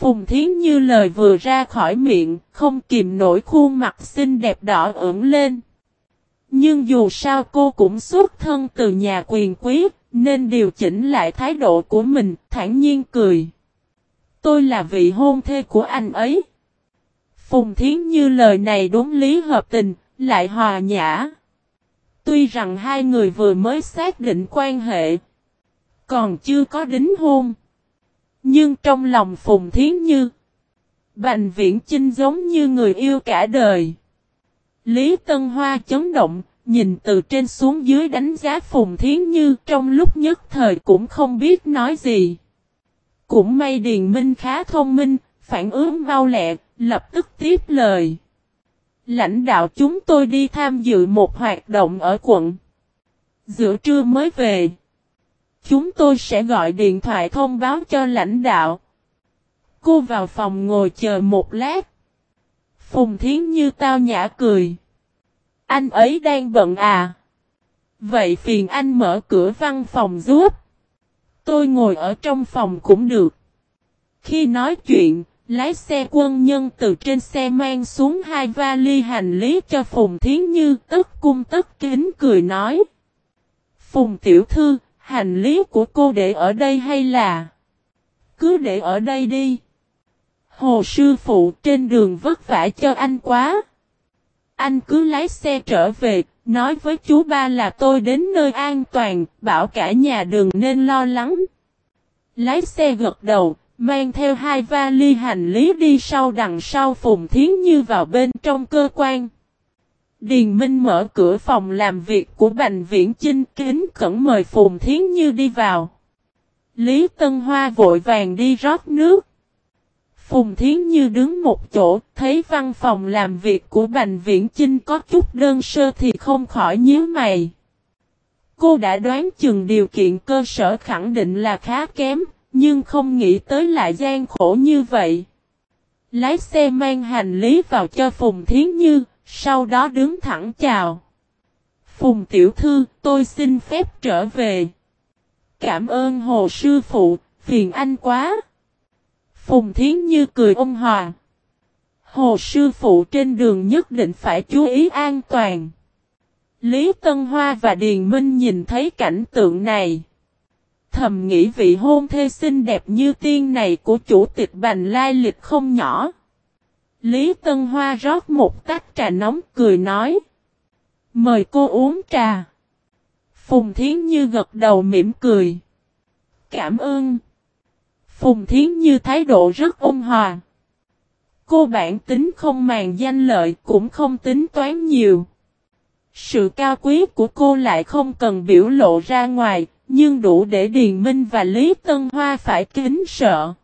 Phùng Thiến Như lời vừa ra khỏi miệng, không kìm nổi khuôn mặt xinh đẹp đỏ ửng lên. Nhưng dù sao cô cũng xuất thân từ nhà quyền quý, nên điều chỉnh lại thái độ của mình, thản nhiên cười. Tôi là vị hôn thê của anh ấy. Phùng Thiến Như lời này đúng lý hợp tình, lại hòa nhã. Tuy rằng hai người vừa mới xác định quan hệ, còn chưa có đính hôn. Nhưng trong lòng Phùng Thiến Như, Bành Viễn Chinh giống như người yêu cả đời. Lý Tân Hoa chấn động, nhìn từ trên xuống dưới đánh giá Phùng Thiến Như trong lúc nhất thời cũng không biết nói gì. Cũng may Điền Minh khá thông minh, phản ứng mau lẹ, lập tức tiếp lời. Lãnh đạo chúng tôi đi tham dự một hoạt động ở quận. Giữa trưa mới về. Chúng tôi sẽ gọi điện thoại thông báo cho lãnh đạo. Cô vào phòng ngồi chờ một lát. Phùng Thiến Như tao nhã cười. Anh ấy đang bận à? Vậy phiền anh mở cửa văn phòng giúp. Tôi ngồi ở trong phòng cũng được. Khi nói chuyện, lái xe quân nhân từ trên xe mang xuống hai vali hành lý cho Phùng Thiến Như tất cung tất kính cười nói. Phùng tiểu thư, hành lý của cô để ở đây hay là? Cứ để ở đây đi. Hồ sư phụ trên đường vất vả cho anh quá. Anh cứ lái xe trở về, nói với chú ba là tôi đến nơi an toàn, bảo cả nhà đường nên lo lắng. Lái xe gật đầu, mang theo hai vali hành lý đi sau đằng sau Phùng Thiến Như vào bên trong cơ quan. Điền Minh mở cửa phòng làm việc của Bành Viễn Chinh kính cẩn mời Phùng Thiến Như đi vào. Lý Tân Hoa vội vàng đi rót nước. Phùng Thiến Như đứng một chỗ, thấy văn phòng làm việc của Bành Viễn Chinh có chút đơn sơ thì không khỏi nhíu mày. Cô đã đoán chừng điều kiện cơ sở khẳng định là khá kém, nhưng không nghĩ tới lại gian khổ như vậy. Lái xe mang hành lý vào cho Phùng Thiến Như, sau đó đứng thẳng chào. Phùng Tiểu Thư, tôi xin phép trở về. Cảm ơn Hồ Sư Phụ, phiền anh quá. Phùng Thiến Như cười ôn hòa. Hồ Sư Phụ trên đường nhất định phải chú ý an toàn. Lý Tân Hoa và Điền Minh nhìn thấy cảnh tượng này. Thầm nghĩ vị hôn thê xinh đẹp như tiên này của chủ tịch Bành Lai Lịch không nhỏ. Lý Tân Hoa rót một tách trà nóng cười nói. Mời cô uống trà. Phùng Thiến Như gật đầu mỉm cười. Cảm ơn. Phùng Thiến Như thái độ rất ôn hòa. Cô bản tính không màng danh lợi cũng không tính toán nhiều. Sự cao quý của cô lại không cần biểu lộ ra ngoài, nhưng đủ để Điền Minh và Lý Tân Hoa phải kính sợ.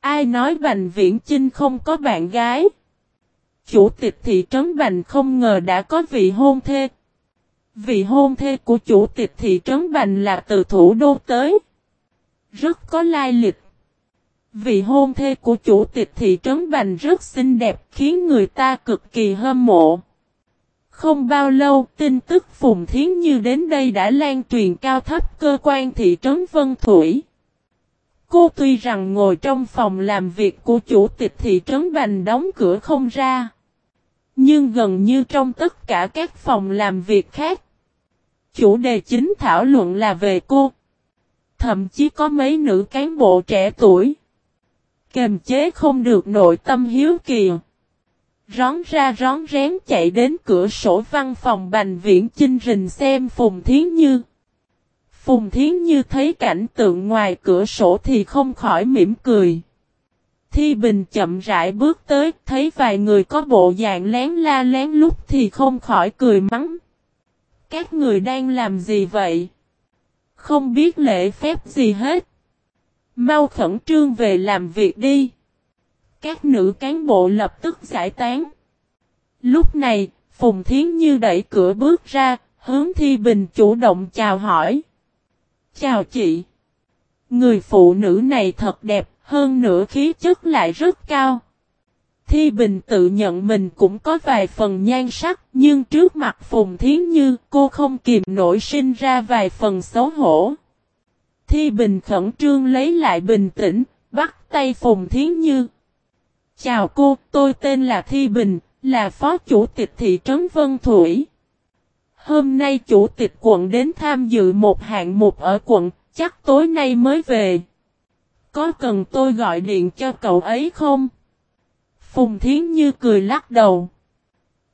Ai nói Bành Viễn Chinh không có bạn gái? Chủ tịch thị trấn Bành không ngờ đã có vị hôn thê. Vị hôn thê của chủ tịch thị trấn Bành là từ thủ đô tới. Rất có lai lịch. Vị hôn thê của chủ tịch thị trấn Bành rất xinh đẹp, khiến người ta cực kỳ hâm mộ. Không bao lâu, tin tức Phùng Thiến Như đến đây đã lan truyền cao thấp cơ quan thị trấn Vân Thủy. Cô tuy rằng ngồi trong phòng làm việc của chủ tịch thị trấn Bành đóng cửa không ra. Nhưng gần như trong tất cả các phòng làm việc khác. Chủ đề chính thảo luận là về cô. Thậm chí có mấy nữ cán bộ trẻ tuổi. Kềm chế không được nội tâm hiếu kỳ. Rón ra rón rén chạy đến cửa sổ văn phòng Bành Viễn Chinh Rình xem Phùng Thiến Như. Phùng Thiến Như thấy cảnh tượng ngoài cửa sổ thì không khỏi mỉm cười. Thi Bình chậm rãi bước tới, thấy vài người có bộ dạng lén la lén lúc thì không khỏi cười mắng. Các người đang làm gì vậy? Không biết lễ phép gì hết. Mau khẩn trương về làm việc đi. Các nữ cán bộ lập tức giải tán. Lúc này, Phùng Thiến Như đẩy cửa bước ra, hướng Thi Bình chủ động chào hỏi. Chào chị. Người phụ nữ này thật đẹp, hơn nữa khí chất lại rất cao. Thi Bình tự nhận mình cũng có vài phần nhan sắc, nhưng trước mặt Phùng Thiến Như, cô không kìm nổi sinh ra vài phần xấu hổ. Thi Bình khẩn trương lấy lại bình tĩnh, bắt tay Phùng Thiến Như. Chào cô, tôi tên là Thi Bình, là phó chủ tịch thị trấn Vân Thủy. Hôm nay chủ tịch quận đến tham dự một hạng mục ở quận, chắc tối nay mới về. Có cần tôi gọi điện cho cậu ấy không? Phùng Thiến Như cười lắc đầu.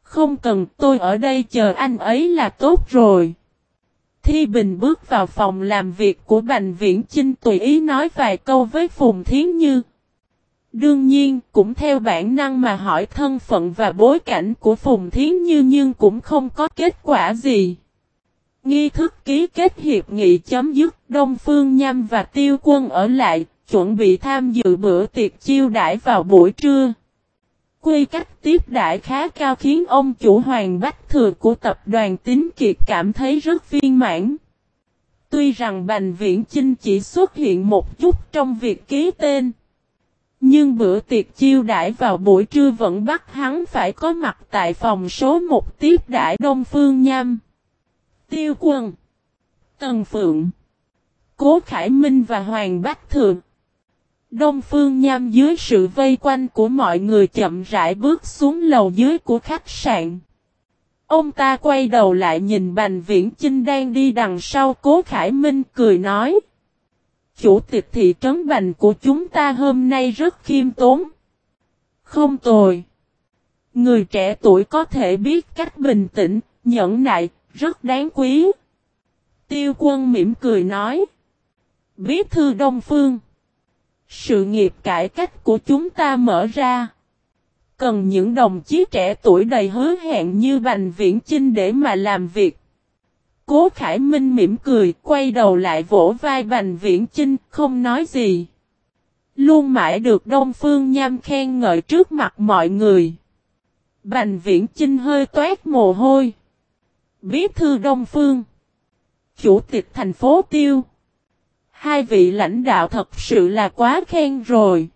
Không cần tôi ở đây chờ anh ấy là tốt rồi. Thi Bình bước vào phòng làm việc của Bành Viễn Chinh tùy ý nói vài câu với Phùng Thiến Như. Đương nhiên, cũng theo bản năng mà hỏi thân phận và bối cảnh của Phùng Thiến Như nhưng cũng không có kết quả gì. Nghi thức ký kết hiệp nghị chấm dứt, Đông Phương Nham và Tiêu Quân ở lại, chuẩn bị tham dự bữa tiệc chiêu đãi vào buổi trưa. Quy cách tiếp đãi khá cao khiến ông chủ Hoàng Bách Thừa của tập đoàn Tín Kiệt cảm thấy rất viên mãn. Tuy rằng Bành Viễn Chinh chỉ xuất hiện một chút trong việc ký tên. Nhưng bữa tiệc chiêu đãi vào buổi trưa vẫn bắt hắn phải có mặt tại phòng số 1 tiếp đãi Đông Phương Nham. Tiêu Quân, Tần Phượng, Cố Khải Minh và Hoàng Bách Thượng Đông Phương Nham dưới sự vây quanh của mọi người chậm rãi bước xuống lầu dưới của khách sạn. Ông ta quay đầu lại nhìn Bành Viễn Chinh đang đi đằng sau Cố Khải Minh cười nói. Chủ tịch thị trấn Bành của chúng ta hôm nay rất khiêm tốn. Không tồi. Người trẻ tuổi có thể biết cách bình tĩnh, nhẫn nại, rất đáng quý. Tiêu quân mỉm cười nói. Bí thư Đông Phương. Sự nghiệp cải cách của chúng ta mở ra. Cần những đồng chí trẻ tuổi đầy hứa hẹn như Bành Viễn Chinh để mà làm việc. Cố Khải Minh mỉm cười, quay đầu lại vỗ vai Bành Viễn Chinh, không nói gì. Luôn mãi được Đông Phương Nham khen ngợi trước mặt mọi người. Bành Viễn Chinh hơi toát mồ hôi. Bí thư Đông Phương. Chủ tịch thành phố Tiêu. Hai vị lãnh đạo thật sự là quá khen rồi.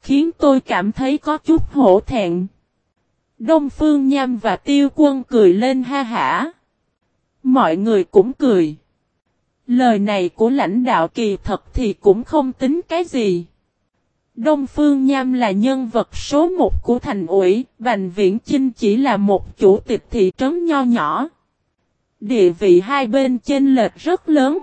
Khiến tôi cảm thấy có chút hổ thẹn. Đông Phương Nham và Tiêu Quân cười lên ha hả. Mọi người cũng cười. Lời này của lãnh đạo kỳ thật thì cũng không tính cái gì. Đông Phương Nham là nhân vật số một của thành ủy, Bành Viễn Chinh chỉ là một chủ tịch thị trấn nho nhỏ. Địa vị hai bên chênh lệch rất lớn.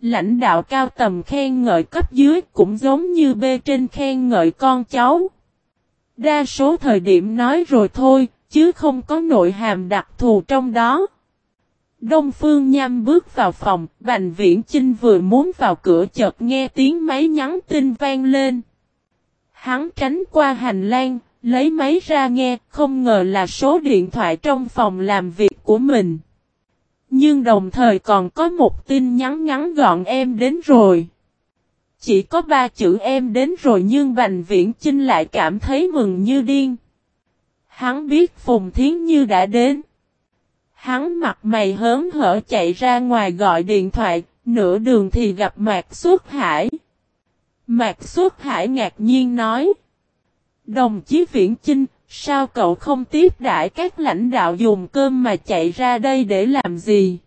Lãnh đạo cao tầm khen ngợi cấp dưới cũng giống như bê trên khen ngợi con cháu. Đa số thời điểm nói rồi thôi, chứ không có nội hàm đặc thù trong đó. Đông Phương Nham bước vào phòng, Bành Viễn Chinh vừa muốn vào cửa chợt nghe tiếng máy nhắn tin vang lên. Hắn tránh qua hành lang, lấy máy ra nghe, không ngờ là số điện thoại trong phòng làm việc của mình. Nhưng đồng thời còn có một tin nhắn ngắn gọn em đến rồi. Chỉ có ba chữ em đến rồi nhưng Bành Viễn Chinh lại cảm thấy mừng như điên. Hắn biết Phùng Thiến Như đã đến. Hắn mặt mày hớn hở chạy ra ngoài gọi điện thoại, nửa đường thì gặp Mạc Xuất Hải. Mạc Xuất Hải ngạc nhiên nói. Đồng chí Viễn Chinh, sao cậu không tiếp đãi các lãnh đạo dùng cơm mà chạy ra đây để làm gì?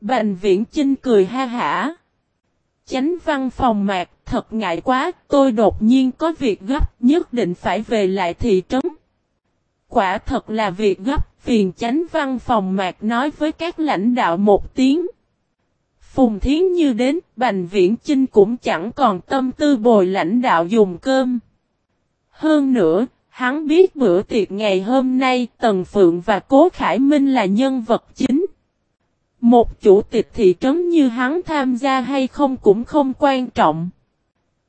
Bành Viễn Chinh cười ha hả. Chánh văn phòng Mạc, thật ngại quá, tôi đột nhiên có việc gấp, nhất định phải về lại thị trấn. Quả thật là việc gấp, phiền chánh văn phòng mạc nói với các lãnh đạo một tiếng. Phùng Thiến Như đến, Bành Viễn Chinh cũng chẳng còn tâm tư bồi lãnh đạo dùng cơm. Hơn nữa, hắn biết bữa tiệc ngày hôm nay Tần Phượng và Cố Khải Minh là nhân vật chính. Một chủ tịch thị trấn như hắn tham gia hay không cũng không quan trọng.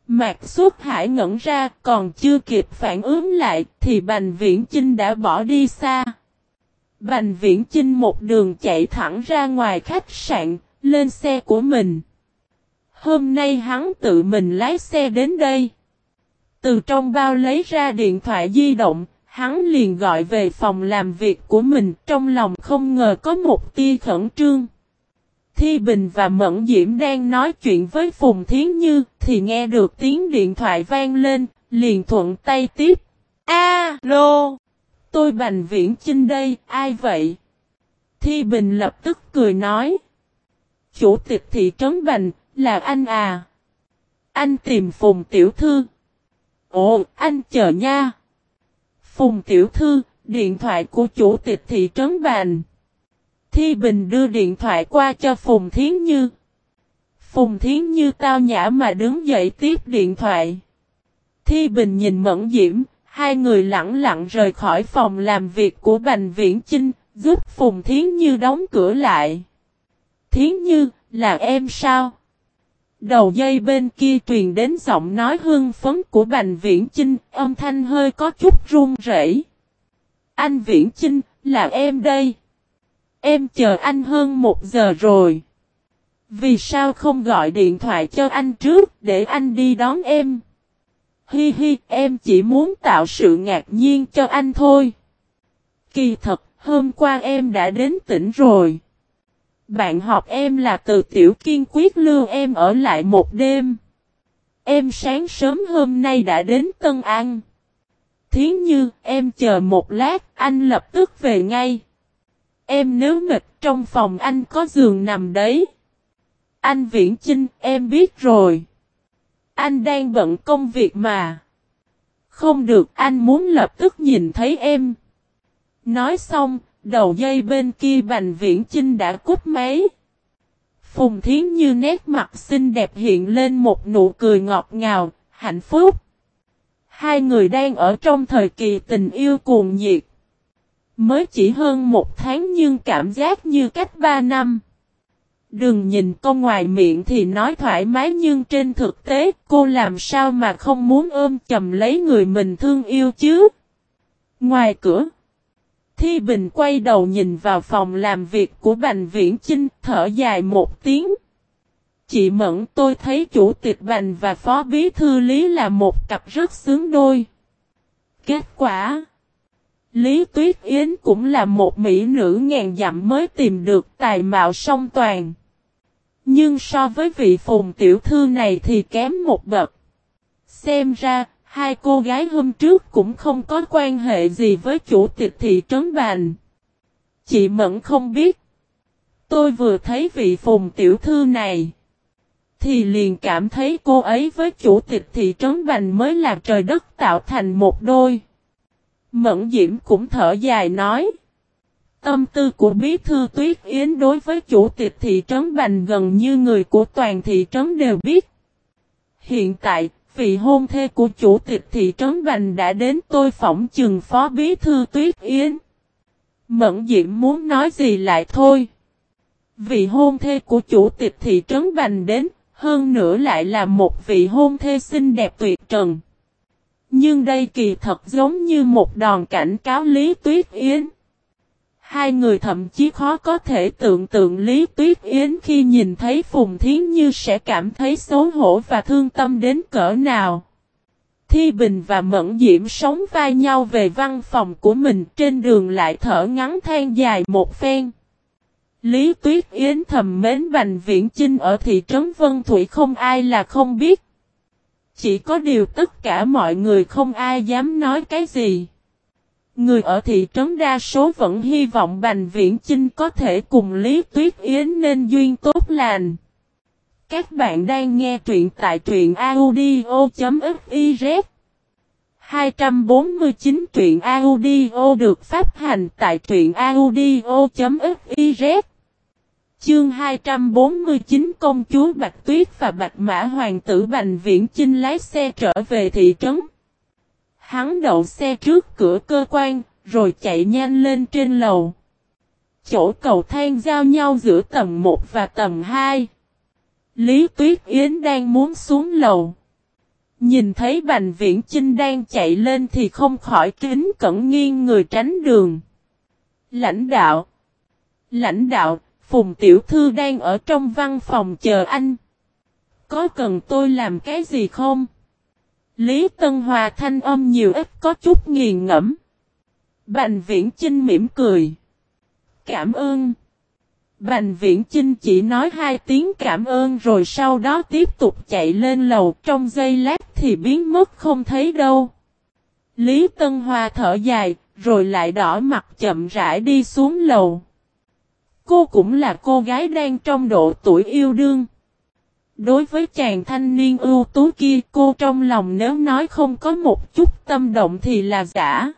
Mạc xuất hải ngẩn ra còn chưa kịp phản ứng lại thì Bành Viễn Chinh đã bỏ đi xa. Bành Viễn Chinh một đường chạy thẳng ra ngoài khách sạn, lên xe của mình. Hôm nay hắn tự mình lái xe đến đây. Từ trong bao lấy ra điện thoại di động, hắn liền gọi về phòng làm việc của mình trong lòng không ngờ có một tia khẩn trương. Thi Bình và Mẫn Diễm đang nói chuyện với Phùng Thiến Như thì nghe được tiếng điện thoại vang lên, liền thuận tay tiếp. Alo! Tôi Bành Viễn Chinh đây, ai vậy? Thi Bình lập tức cười nói. Chủ tịch thị trấn Bành, là anh à? anh tìm Phùng Tiểu Thư. Ồ, anh chờ nha. Phùng Tiểu Thư, điện thoại của chủ tịch thị trấn Bành. Thi Bình đưa điện thoại qua cho Phùng Thiến Như. Phùng Thiến Như tao nhã mà đứng dậy tiếp điện thoại. Thi Bình nhìn Mẫn Diễm, hai người lặng lặng rời khỏi phòng làm việc của Bành Viễn Chinh, giúp Phùng Thiến Như đóng cửa lại. Thiến Như, là em sao? Đầu dây bên kia truyền đến giọng nói hương phấn của Bành Viễn Chinh, âm thanh hơi có chút run rẩy. Anh Viễn Chinh, là em đây. Em chờ anh hơn một giờ rồi. Vì sao không gọi điện thoại cho anh trước để anh đi đón em? Hi hi, em chỉ muốn tạo sự ngạc nhiên cho anh thôi. Kỳ thật, hôm qua em đã đến tỉnh rồi. Bạn học em là từ tiểu kiên quyết lưu em ở lại một đêm. Em sáng sớm hôm nay đã đến Tân An. Thiến như, em chờ một lát, anh lập tức về ngay. Em nếu mệt trong phòng anh có giường nằm đấy. Anh Viễn Chinh, em biết rồi. Anh đang bận công việc mà. Không được, anh muốn lập tức nhìn thấy em. Nói xong, đầu dây bên kia Bành Viễn Chinh đã cúp máy. Phùng Thiến Như nét mặt xinh đẹp hiện lên một nụ cười ngọt ngào, hạnh phúc. Hai người đang ở trong thời kỳ tình yêu cuồng nhiệt. Mới chỉ hơn một tháng nhưng cảm giác như cách ba năm. Đừng nhìn cô ngoài miệng thì nói thoải mái nhưng trên thực tế cô làm sao mà không muốn ôm chầm lấy người mình thương yêu chứ. Ngoài cửa. Thi Bình quay đầu nhìn vào phòng làm việc của Bành Viễn Chinh, thở dài một tiếng. Chị Mẫn, tôi thấy chủ tịch Bành và phó bí thư Lý là một cặp rất sướng đôi. Kết quả, Lý Tuyết Yến cũng là một mỹ nữ ngàn dặm mới tìm được tài mạo song toàn. Nhưng so với vị phùng tiểu thư này thì kém một bậc. Xem ra, hai cô gái hôm trước cũng không có quan hệ gì với chủ tịch thị trấn Bành. Chị Mẫn không biết. Tôi vừa thấy vị phùng tiểu thư này. Thì liền cảm thấy cô ấy với chủ tịch thị trấn Bành mới là trời đất tạo thành một đôi. Mẫn Diễm cũng thở dài nói. Tâm tư của bí thư Tuyết Yến đối với chủ tịch thị trấn Bành gần như người của toàn thị trấn đều biết. Hiện tại, vị hôn thê của chủ tịch thị trấn Bành đã đến tôi phỏng chừng phó bí thư Tuyết Yến. Mẫn Diễm muốn nói gì lại thôi. Vị hôn thê của chủ tịch thị trấn Bành đến, hơn nữa lại là một vị hôn thê xinh đẹp tuyệt trần. Nhưng đây kỳ thật giống như một đòn cảnh cáo Lý Tuyết Yến. Hai người thậm chí khó có thể tưởng tượng Lý Tuyết Yến khi nhìn thấy Phùng Thiến Như sẽ cảm thấy xấu hổ và thương tâm đến cỡ nào. Thi Bình và Mẫn Diễm sống vai nhau về văn phòng của mình trên đường lại thở ngắn than dài một phen. Lý Tuyết Yến thầm mến Bành Viễn Chinh ở thị trấn Vân Thủy không ai là không biết. Chỉ có điều tất cả mọi người không ai dám nói cái gì. Người ở thị trấn đa số vẫn hy vọng Bành Viễn Chinh có thể cùng Lý Tuyết Yến nên duyên tốt lành. Các bạn đang nghe truyện tại truyện audio.fiz 249 truyện audio được phát hành tại truyện audio.fiz Chương 249 công chúa Bạch Tuyết và Bạch Mã Hoàng tử Bành Viễn Chinh lái xe trở về thị trấn. Hắn đậu xe trước cửa cơ quan, rồi chạy nhanh lên trên lầu. Chỗ cầu thang giao nhau giữa tầng 1 và tầng 2. Lý Tuyết Yến đang muốn xuống lầu. Nhìn thấy Bành Viễn Chinh đang chạy lên thì không khỏi kính cẩn nghiêng người tránh đường. Lãnh đạo Lãnh đạo, Phùng Tiểu Thư đang ở trong văn phòng chờ anh. Có cần tôi làm cái gì không? Lý Tân Hòa thanh âm nhiều ít có chút nghiền ngẫm. Bành Viễn Chinh mỉm cười. Cảm ơn. Bành Viễn Chinh chỉ nói hai tiếng cảm ơn rồi sau đó tiếp tục chạy lên lầu trong giây lát thì biến mất không thấy đâu. Lý Tân Hoa thở dài, rồi lại đỏ mặt chậm rãi đi xuống lầu. Cô cũng là cô gái đang trong độ tuổi yêu đương. Đối với chàng thanh niên ưu tú kia cô trong lòng nếu nói không có một chút tâm động thì là giả.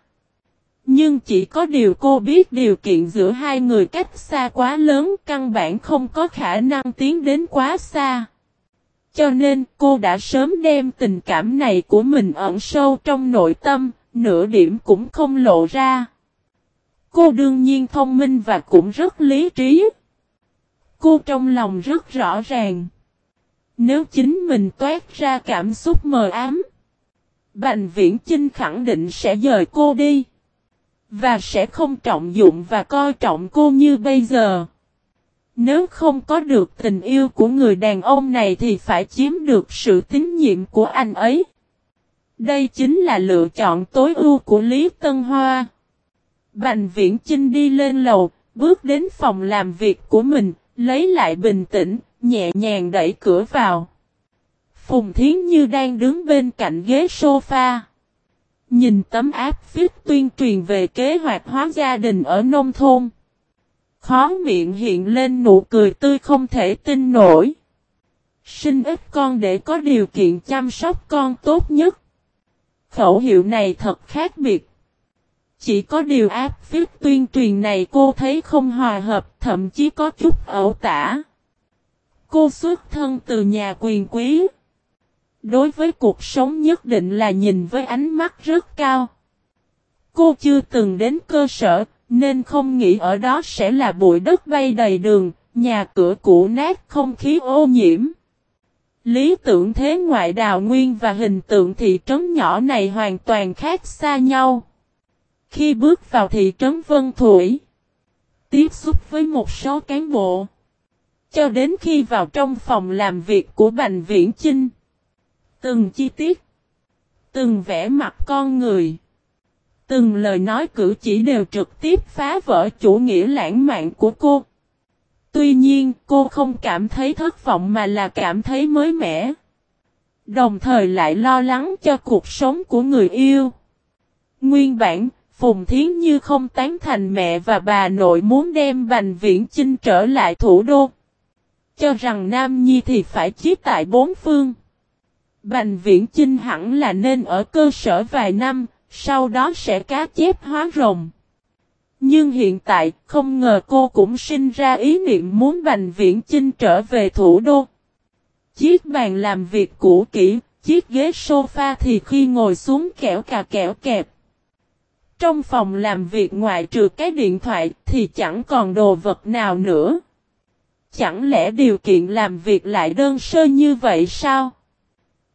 Nhưng chỉ có điều cô biết điều kiện giữa hai người cách xa quá lớn căn bản không có khả năng tiến đến quá xa. Cho nên cô đã sớm đem tình cảm này của mình ẩn sâu trong nội tâm, nửa điểm cũng không lộ ra. Cô đương nhiên thông minh và cũng rất lý trí. Cô trong lòng rất rõ ràng. Nếu chính mình toát ra cảm xúc mờ ám, Bành Viễn Chinh khẳng định sẽ dời cô đi. Và sẽ không trọng dụng và coi trọng cô như bây giờ. Nếu không có được tình yêu của người đàn ông này thì phải chiếm được sự tín nhiệm của anh ấy. Đây chính là lựa chọn tối ưu của Lý Tân Hoa. Bành Viễn Chinh đi lên lầu, bước đến phòng làm việc của mình, lấy lại bình tĩnh, nhẹ nhàng đẩy cửa vào. Phùng Thiến Như đang đứng bên cạnh ghế sofa. Nhìn tấm áp phích tuyên truyền về kế hoạch hóa gia đình ở nông thôn. Khó miệng hiện lên nụ cười tươi không thể tin nổi. Sinh ít con để có điều kiện chăm sóc con tốt nhất. Khẩu hiệu này thật khác biệt. Chỉ có điều áp phích tuyên truyền này cô thấy không hòa hợp, thậm chí có chút ẩu tả. Cô xuất thân từ nhà quyền quý. Đối với cuộc sống nhất định là nhìn với ánh mắt rất cao. Cô chưa từng đến cơ sở, nên không nghĩ ở đó sẽ là bụi đất bay đầy đường, nhà cửa cũ nát không khí ô nhiễm. Lý tưởng thế ngoại đào nguyên và hình tượng thị trấn nhỏ này hoàn toàn khác xa nhau. Khi bước vào thị trấn Vân Thủy, tiếp xúc với một số cán bộ, cho đến khi vào trong phòng làm việc của Bành Viễn Chinh, từng chi tiết, từng vẻ mặt con người, từng lời nói cử chỉ đều trực tiếp phá vỡ chủ nghĩa lãng mạn của cô. Tuy nhiên, cô không cảm thấy thất vọng mà là cảm thấy mới mẻ. Đồng thời lại lo lắng cho cuộc sống của người yêu. Nguyên bản, Phùng Thiến Như không tán thành mẹ và bà nội muốn đem Bành Viễn Chinh trở lại thủ đô. Cho rằng Nam Nhi thì phải chiết tại bốn phương. Bành Viễn Chinh hẳn là nên ở cơ sở vài năm, sau đó sẽ cá chép hóa rồng. Nhưng hiện tại, không ngờ cô cũng sinh ra ý niệm muốn Bành Viễn Chinh trở về thủ đô. Chiếc bàn làm việc cũ kỹ, chiếc ghế sofa thì khi ngồi xuống kẹo cà kẹo kẹp. Trong phòng làm việc ngoại trừ cái điện thoại thì chẳng còn đồ vật nào nữa. Chẳng lẽ điều kiện làm việc lại đơn sơ như vậy sao?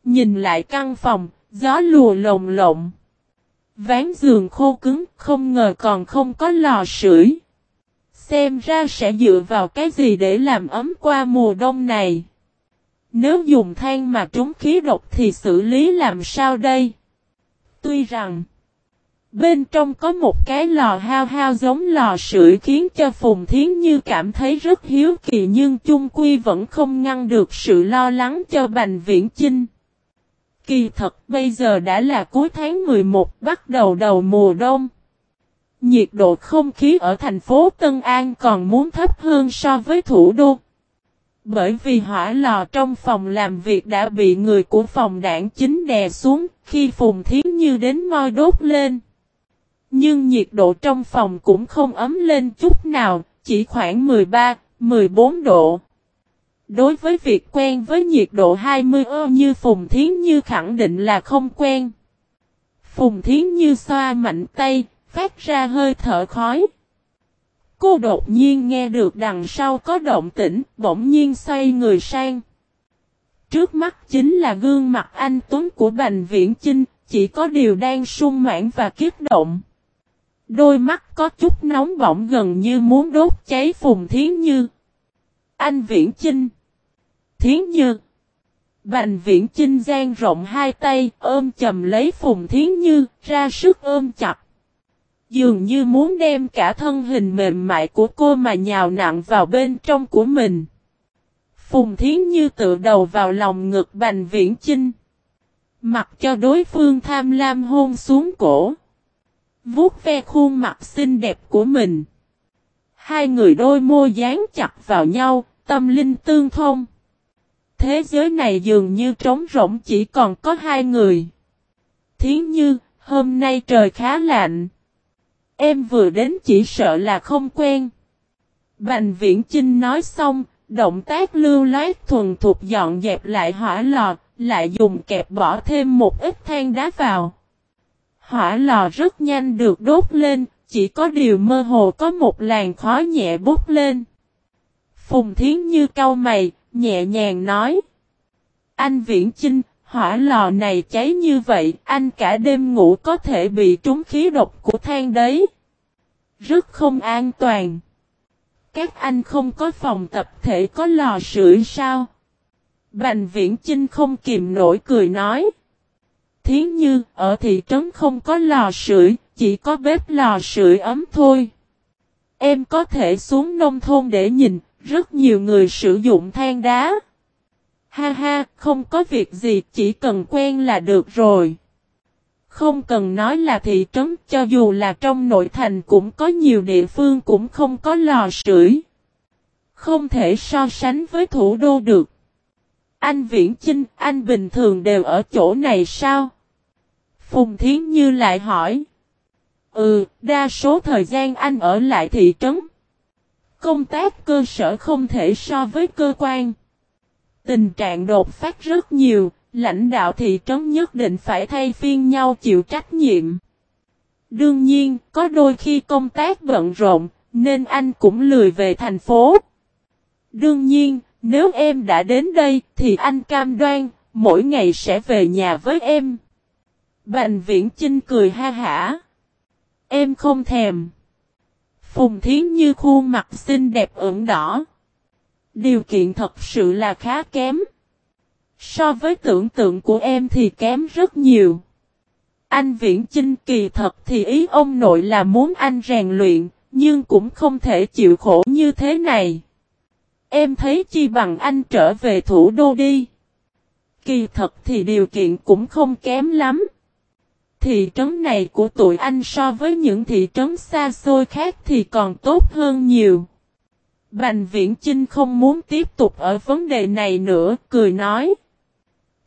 Nhìn lại căn phòng, gió lùa lồng lộng. Ván giường khô cứng, không ngờ còn không có lò sưởi. Xem ra sẽ dựa vào cái gì để làm ấm qua mùa đông này. Nếu dùng than mà trúng khí độc thì xử lý làm sao đây? Tuy rằng, bên trong có một cái lò hao hao giống lò sưởi khiến cho Phùng Thiến Như cảm thấy rất hiếu kỳ nhưng chung quy vẫn không ngăn được sự lo lắng cho Bành Viễn Chinh. Kỳ thật, bây giờ đã là cuối tháng 11 bắt đầu đầu mùa đông. Nhiệt độ không khí ở thành phố Tân An còn muốn thấp hơn so với thủ đô. Bởi vì hỏa lò trong phòng làm việc đã bị người của phòng đảng chính đè xuống, khi Phùng Thiến Như đến moi đốt lên. Nhưng nhiệt độ trong phòng cũng không ấm lên chút nào, chỉ khoảng 13, 14 độ. Đối với việc quen với nhiệt độ 20 ơ như Phùng Thiến Như khẳng định là không quen. Phùng Thiến Như xoa mạnh tay, phát ra hơi thở khói. Cô đột nhiên nghe được đằng sau có động tĩnh, bỗng nhiên xoay người sang. Trước mắt chính là gương mặt anh Tuấn của Bành Viễn Chinh, chỉ có điều đang sung mãn và kiếp động. Đôi mắt có chút nóng bỏng gần như muốn đốt cháy Phùng Thiến Như. Anh Viễn Chinh. Thiến Như. Bành Viễn Chinh gian rộng hai tay, ôm chầm lấy Phùng Thiến Như, ra sức ôm chặt. Dường như muốn đem cả thân hình mềm mại của cô mà nhào nặng vào bên trong của mình. Phùng Thiến Như tự đầu vào lòng ngực Bành Viễn Chinh. Mặc cho đối phương tham lam hôn xuống cổ. Vuốt ve khuôn mặt xinh đẹp của mình. Hai người đôi môi dán chặt vào nhau, tâm linh tương thông. Thế giới này dường như trống rỗng chỉ còn có hai người. Thiến Như, hôm nay trời khá lạnh. Em vừa đến chỉ sợ là không quen. Bành viễn Chinh nói xong, động tác lưu loát thuần thục dọn dẹp lại hỏa lò, lại dùng kẹp bỏ thêm một ít than đá vào. Hỏa lò rất nhanh được đốt lên, chỉ có điều mơ hồ có một làn khói nhẹ bốc lên. Phùng Thiến Như cau mày, nhẹ nhàng nói. Anh Viễn Chinh, hỏa lò này cháy như vậy, anh cả đêm ngủ có thể bị trúng khí độc của than đấy. Rất không an toàn. Các anh không có phòng tập thể có lò sưởi sao? Bành Viễn Chinh không kìm nổi cười nói. Thiến như, ở thị trấn không có lò sưởi, chỉ có bếp lò sưởi ấm thôi. Em có thể xuống nông thôn để nhìn, rất nhiều người sử dụng than đá. Ha ha, không có việc gì, chỉ cần quen là được rồi. Không cần nói là thị trấn, cho dù là trong nội thành cũng có nhiều địa phương cũng không có lò sưởi. Không thể so sánh với thủ đô được. Anh Viễn Chinh, anh bình thường đều ở chỗ này sao? Phùng Thiến Như lại hỏi. Ừ, đa số thời gian anh ở lại thị trấn. Công tác cơ sở không thể so với cơ quan. Tình trạng đột phát rất nhiều, lãnh đạo thị trấn nhất định phải thay phiên nhau chịu trách nhiệm. Đương nhiên, có đôi khi công tác bận rộn, nên anh cũng lười về thành phố. Đương nhiên, nếu em đã đến đây, thì anh cam đoan, mỗi ngày sẽ về nhà với em. Bành viễn Chinh cười ha hả. Em không thèm. Phùng Thiến Như khuôn mặt xinh đẹp ửng đỏ. Điều kiện thật sự là khá kém. So với tưởng tượng của em thì kém rất nhiều. Anh Viễn Chinh kỳ thật thì ý ông nội là muốn anh rèn luyện, nhưng cũng không thể chịu khổ như thế này. Em thấy chi bằng anh trở về thủ đô đi. Kỳ thật thì điều kiện cũng không kém lắm. Thị trấn này của tụi anh so với những thị trấn xa xôi khác thì còn tốt hơn nhiều. Bành viễn Chinh không muốn tiếp tục ở vấn đề này nữa, cười nói.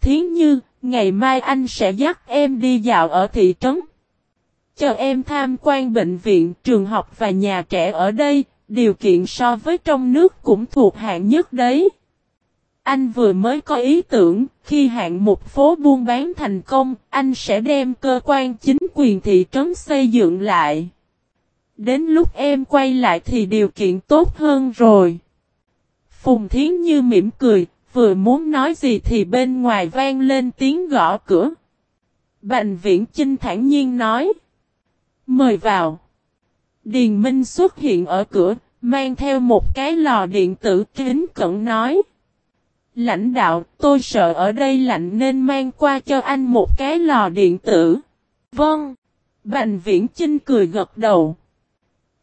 Thiến như, ngày mai anh sẽ dắt em đi dạo ở thị trấn. Cho em tham quan bệnh viện, trường học và nhà trẻ ở đây, điều kiện so với trong nước cũng thuộc hạng nhất đấy. Anh vừa mới có ý tưởng, khi hạng mục phố buôn bán thành công, anh sẽ đem cơ quan chính quyền thị trấn xây dựng lại. Đến lúc em quay lại thì điều kiện tốt hơn rồi. Phùng Thiến Như mỉm cười, vừa muốn nói gì thì bên ngoài vang lên tiếng gõ cửa. Bành viễn Chinh thản nhiên nói. Mời vào. Điền Minh xuất hiện ở cửa, mang theo một cái lò điện tử kính cẩn nói. Lãnh đạo, tôi sợ ở đây lạnh nên mang qua cho anh một cái lò điện tử. Vâng. Bành viễn Chinh cười gật đầu.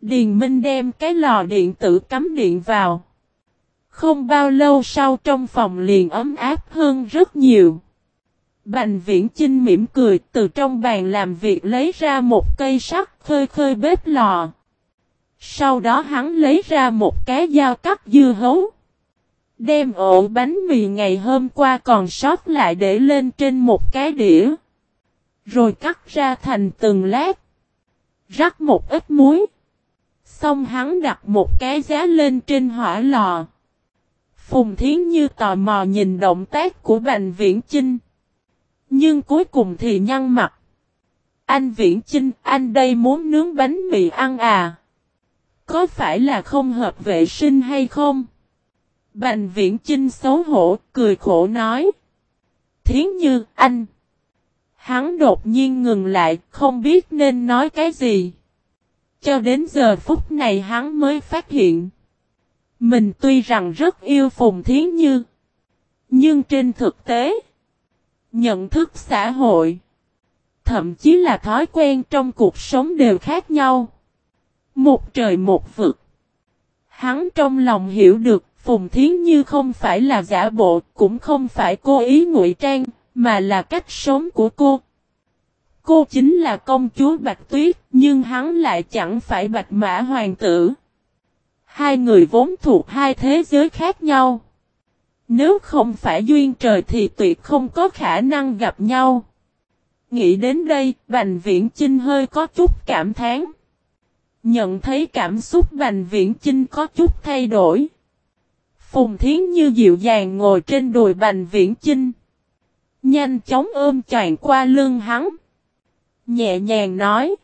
Điền Minh đem cái lò điện tử cắm điện vào. Không bao lâu sau trong phòng liền ấm áp hơn rất nhiều. Bành viễn Chinh mỉm cười từ trong bàn làm việc lấy ra một cây sắt khơi khơi bếp lò. Sau đó hắn lấy ra một cái dao cắt dưa hấu. Đem ổ bánh mì ngày hôm qua còn sót lại để lên trên một cái đĩa. Rồi cắt ra thành từng lát. Rắc một ít muối. Xong hắn đặt một cái giá lên trên hỏa lò. Phùng Thiến Như tò mò nhìn động tác của Bành Viễn Chinh. Nhưng cuối cùng thì nhăn mặt. Anh Viễn Chinh, anh đây muốn nướng bánh mì ăn à? Có phải là không hợp vệ sinh hay không? Bành Viễn Chinh xấu hổ, cười khổ nói. Thiến Như, anh. Hắn đột nhiên ngừng lại, không biết nên nói cái gì. Cho đến giờ phút này hắn mới phát hiện. Mình tuy rằng rất yêu Phùng Thiến Như. Nhưng trên thực tế, nhận thức xã hội, thậm chí là thói quen trong cuộc sống đều khác nhau. Một trời một vực. Hắn trong lòng hiểu được Phùng Thiến Như không phải là giả bộ, cũng không phải cố ý ngụy trang, mà là cách sống của cô. Cô chính là công chúa Bạch Tuyết, nhưng hắn lại chẳng phải Bạch Mã Hoàng tử. Hai người vốn thuộc hai thế giới khác nhau. Nếu không phải duyên trời thì tuyệt không có khả năng gặp nhau. Nghĩ đến đây, Bành Viễn Chinh hơi có chút cảm thán. Nhận thấy cảm xúc Bành Viễn Chinh có chút thay đổi. Phùng Thiến Như dịu dàng ngồi trên đùi Bành Viễn Chinh. Nhanh chóng ôm choàng qua lưng hắn. Nhẹ nhàng nói.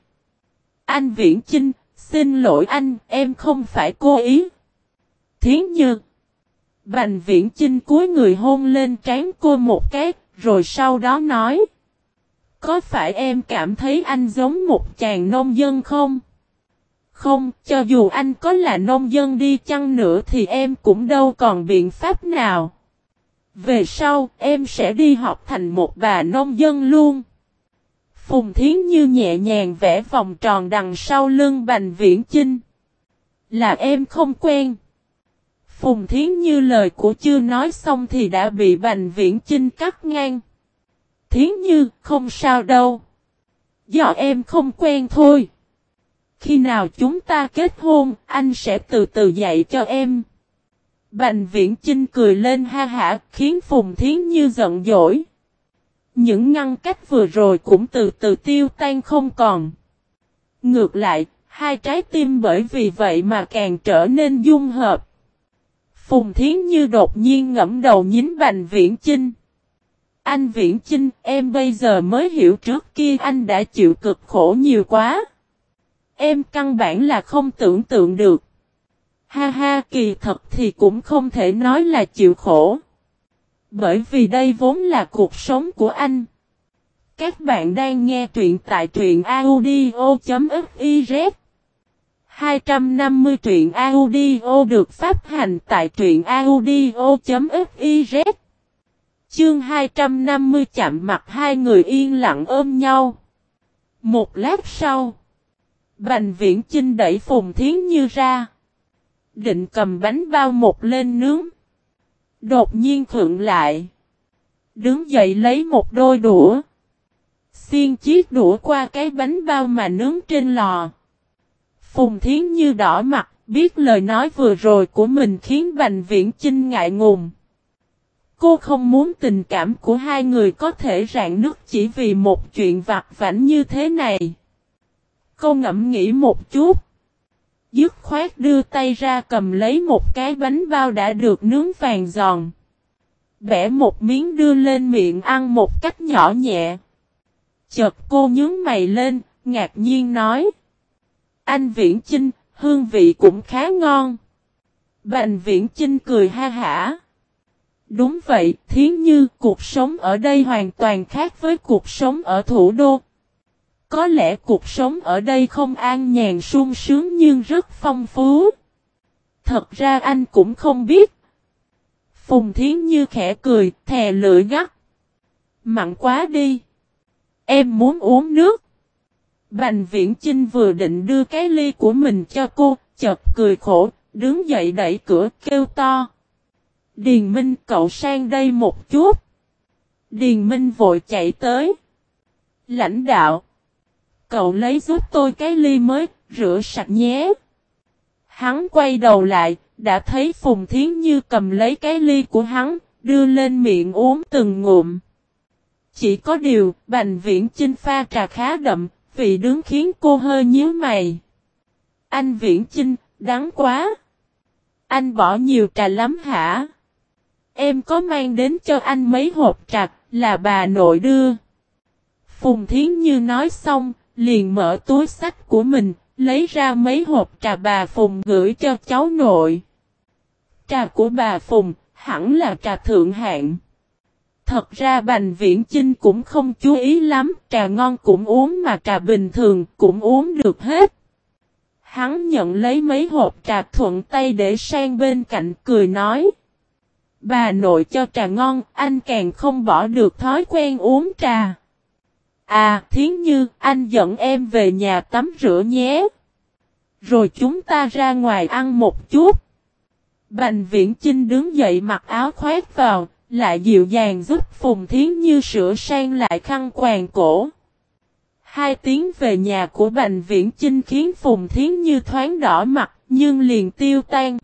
Anh Viễn Chinh, xin lỗi anh, em không phải cố ý. Thiến Như. Bành Viễn Chinh cúi người hôn lên trán cô một cái, rồi sau đó nói. Có phải em cảm thấy anh giống một chàng nông dân không? Không, cho dù anh có là nông dân đi chăng nữa thì em cũng đâu còn biện pháp nào. Về sau, em sẽ đi học thành một bà nông dân luôn. Phùng Thiến Như nhẹ nhàng vẽ vòng tròn đằng sau lưng Bành Viễn Chinh. Là em không quen. Phùng Thiến Như lời của chưa nói xong thì đã bị Bành Viễn Chinh cắt ngang. Thiến Như, không sao đâu. Do em không quen thôi. Khi nào chúng ta kết hôn, anh sẽ từ từ dạy cho em. Bành viễn Trinh cười lên ha hả, khiến Phùng Thiến Như giận dỗi. Những ngăn cách vừa rồi cũng từ từ tiêu tan không còn. Ngược lại, hai trái tim bởi vì vậy mà càng trở nên dung hợp. Phùng Thiến Như đột nhiên ngẫm đầu nhín Bành Viễn Chinh. Anh Viễn Chinh, em bây giờ mới hiểu trước kia anh đã chịu cực khổ nhiều quá. Em căn bản là không tưởng tượng được. Ha ha kỳ thật thì cũng không thể nói là chịu khổ. Bởi vì đây vốn là cuộc sống của anh. Các bạn đang nghe truyện tại truyện audio.fiz 250 truyện audio được phát hành tại truyện audio.fiz Chương 250 chạm mặt hai người yên lặng ôm nhau. Một lát sau, Bành Viễn Chinh đẩy Phùng Thiến Như ra. Định cầm bánh bao một lên nướng. Đột nhiên khượng lại. Đứng dậy lấy một đôi đũa. Xiên chiếc đũa qua cái bánh bao mà nướng trên lò. Phùng Thiến Như đỏ mặt, biết lời nói vừa rồi của mình khiến Bành Viễn Chinh ngại ngùng. Cô không muốn tình cảm của hai người có thể rạn nứt chỉ vì một chuyện vặt vảnh như thế này. Cô ngẫm nghĩ một chút. Dứt khoát đưa tay ra cầm lấy một cái bánh bao đã được nướng vàng giòn. Bẻ một miếng đưa lên miệng ăn một cách nhỏ nhẹ. Chợt cô nhướng mày lên, ngạc nhiên nói. Anh Viễn Chinh, hương vị cũng khá ngon. Bành Viễn Chinh cười ha hả. Đúng vậy, thiến như cuộc sống ở đây hoàn toàn khác với cuộc sống ở thủ đô. Có lẽ cuộc sống ở đây không an nhàn sung sướng nhưng rất phong phú. Thật ra anh cũng không biết. Phùng Thiến Như khẽ cười, thè lưỡi gắt. Mặn quá đi. Em muốn uống nước. Bành viễn Chinh vừa định đưa cái ly của mình cho cô, chợt cười khổ, đứng dậy đẩy cửa kêu to. Điền Minh cậu sang đây một chút. Điền Minh vội chạy tới. Lãnh đạo. Cậu lấy giúp tôi cái ly mới, rửa sạch nhé. Hắn quay đầu lại, đã thấy Phùng Thiến Như cầm lấy cái ly của hắn, đưa lên miệng uống từng ngụm. Chỉ có điều, Bành Viễn Chinh pha trà khá đậm, vị đứng khiến cô hơi nhíu mày. Anh Viễn Chinh, đắng quá. Anh bỏ nhiều trà lắm hả? Em có mang đến cho anh mấy hộp trà, là bà nội đưa. Phùng Thiến Như nói xong, liền mở túi sách của mình, lấy ra mấy hộp trà bà Phùng gửi cho cháu nội. Trà của bà Phùng, hẳn là trà thượng hạng. Thật ra Bành Viễn Chinh cũng không chú ý lắm, trà ngon cũng uống mà trà bình thường cũng uống được hết. Hắn nhận lấy mấy hộp trà thuận tay để sang bên cạnh cười nói. Bà nội cho trà ngon, anh càng không bỏ được thói quen uống trà. À, Thiến Như, anh dẫn em về nhà tắm rửa nhé. Rồi chúng ta ra ngoài ăn một chút. Bành viễn Chinh đứng dậy mặc áo khoét vào, lại dịu dàng giúp Phùng Thiến Như sửa sang lại khăn quàng cổ. Hai tiếng về nhà của Bành Viễn Chinh khiến Phùng Thiến Như thoáng đỏ mặt, nhưng liền tiêu tan.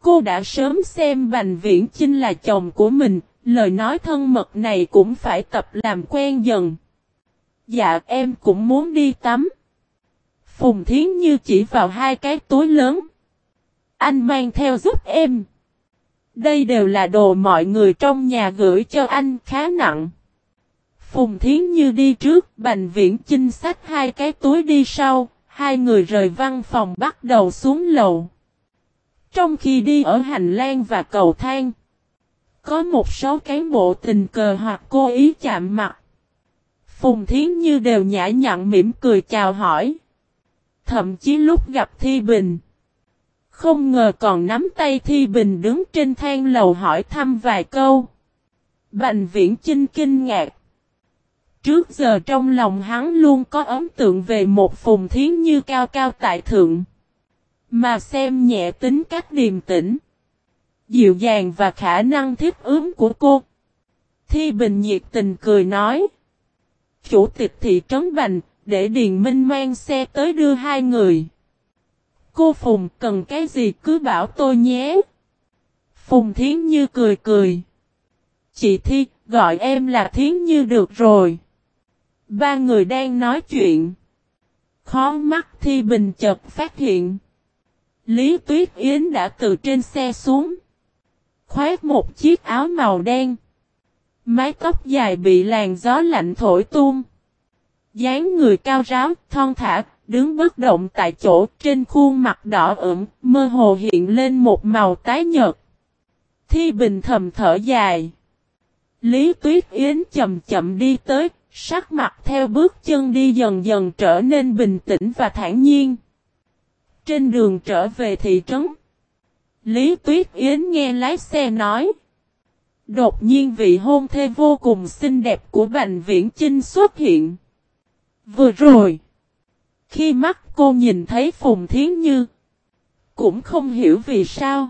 Cô đã sớm xem Bành Viễn Chinh là chồng của mình, lời nói thân mật này cũng phải tập làm quen dần. Dạ em cũng muốn đi tắm. Phùng Thiến Như chỉ vào hai cái túi lớn. Anh mang theo giúp em. Đây đều là đồ mọi người trong nhà gửi cho anh khá nặng. Phùng Thiến Như đi trước, Bành Viễn Chinh sách hai cái túi đi sau, hai người rời văn phòng bắt đầu xuống lầu. Trong khi đi ở hành lang và cầu thang, có một số cán bộ tình cờ hoặc cố ý chạm mặt. Phùng Thiến Như đều nhã nhặn mỉm cười chào hỏi. Thậm chí lúc gặp Thi Bình, không ngờ còn nắm tay Thi Bình đứng trên thang lầu hỏi thăm vài câu. Bành Viễn Chinh kinh ngạc. Trước giờ trong lòng hắn luôn có ấn tượng về một phùng thiến như cao cao tại thượng. Mà xem nhẹ tính cách điềm tĩnh. Dịu dàng và khả năng thiết ứng của cô. Thi Bình nhiệt tình cười nói. Chủ tịch thị trấn Bành, để Điền Minh mang xe tới đưa hai người. Cô Phùng cần cái gì cứ bảo tôi nhé. Phùng Thiến Như cười cười. Chị Thi, gọi em là Thiến Như được rồi. Ba người đang nói chuyện. Khó mắt Thi Bình chợt phát hiện. Lý Tuyết Yến đã từ trên xe xuống. Khoét một chiếc áo màu đen. Mái tóc dài bị làn gió lạnh thổi tung. dáng người cao ráo, thon thả, đứng bất động tại chỗ trên khuôn mặt đỏ ửng, mơ hồ hiện lên một màu tái nhợt. Thi Bình thầm thở dài. Lý Tuyết Yến chậm chậm đi tới, Sắc mặt theo bước chân đi dần dần trở nên bình tĩnh và thản nhiên. Trên đường trở về thị trấn. Lý Tuyết Yến nghe lái xe nói. Đột nhiên vị hôn thê vô cùng xinh đẹp của Bành Viễn Chinh xuất hiện. Vừa rồi. Khi mắt cô nhìn thấy Phùng Thiến Như. Cũng không hiểu vì sao.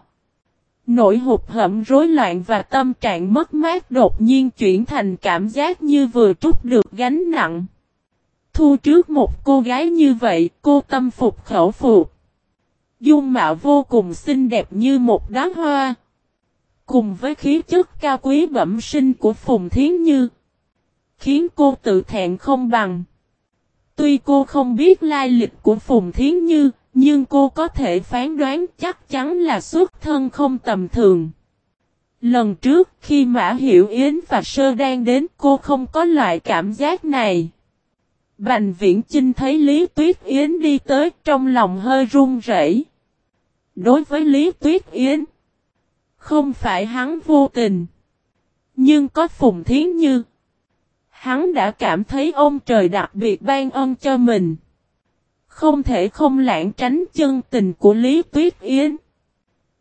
Nỗi hụt hẫm rối loạn và tâm trạng mất mát đột nhiên chuyển thành cảm giác như vừa trút được gánh nặng. Thu trước một cô gái như vậy, cô tâm phục khẩu phục. Dung mạo vô cùng xinh đẹp như một đóa hoa. Cùng với khí chất cao quý bẩm sinh của Phùng Thiến Như. Khiến cô tự thẹn không bằng. Tuy cô không biết lai lịch của Phùng Thiến Như, nhưng cô có thể phán đoán chắc chắn là xuất thân không tầm thường. Lần trước khi Mã Hiểu Yến và Sơ đang đến cô không có loại cảm giác này. Bành Viễn Chinh thấy Lý Tuyết Yến đi tới trong lòng hơi run rẩy. Đối với Lý Tuyết Yến, không phải hắn vô tình, nhưng có Phùng Thiến Như. Hắn đã cảm thấy ông trời đặc biệt ban ân cho mình. Không thể không lãng tránh chân tình của Lý Tuyết Yến.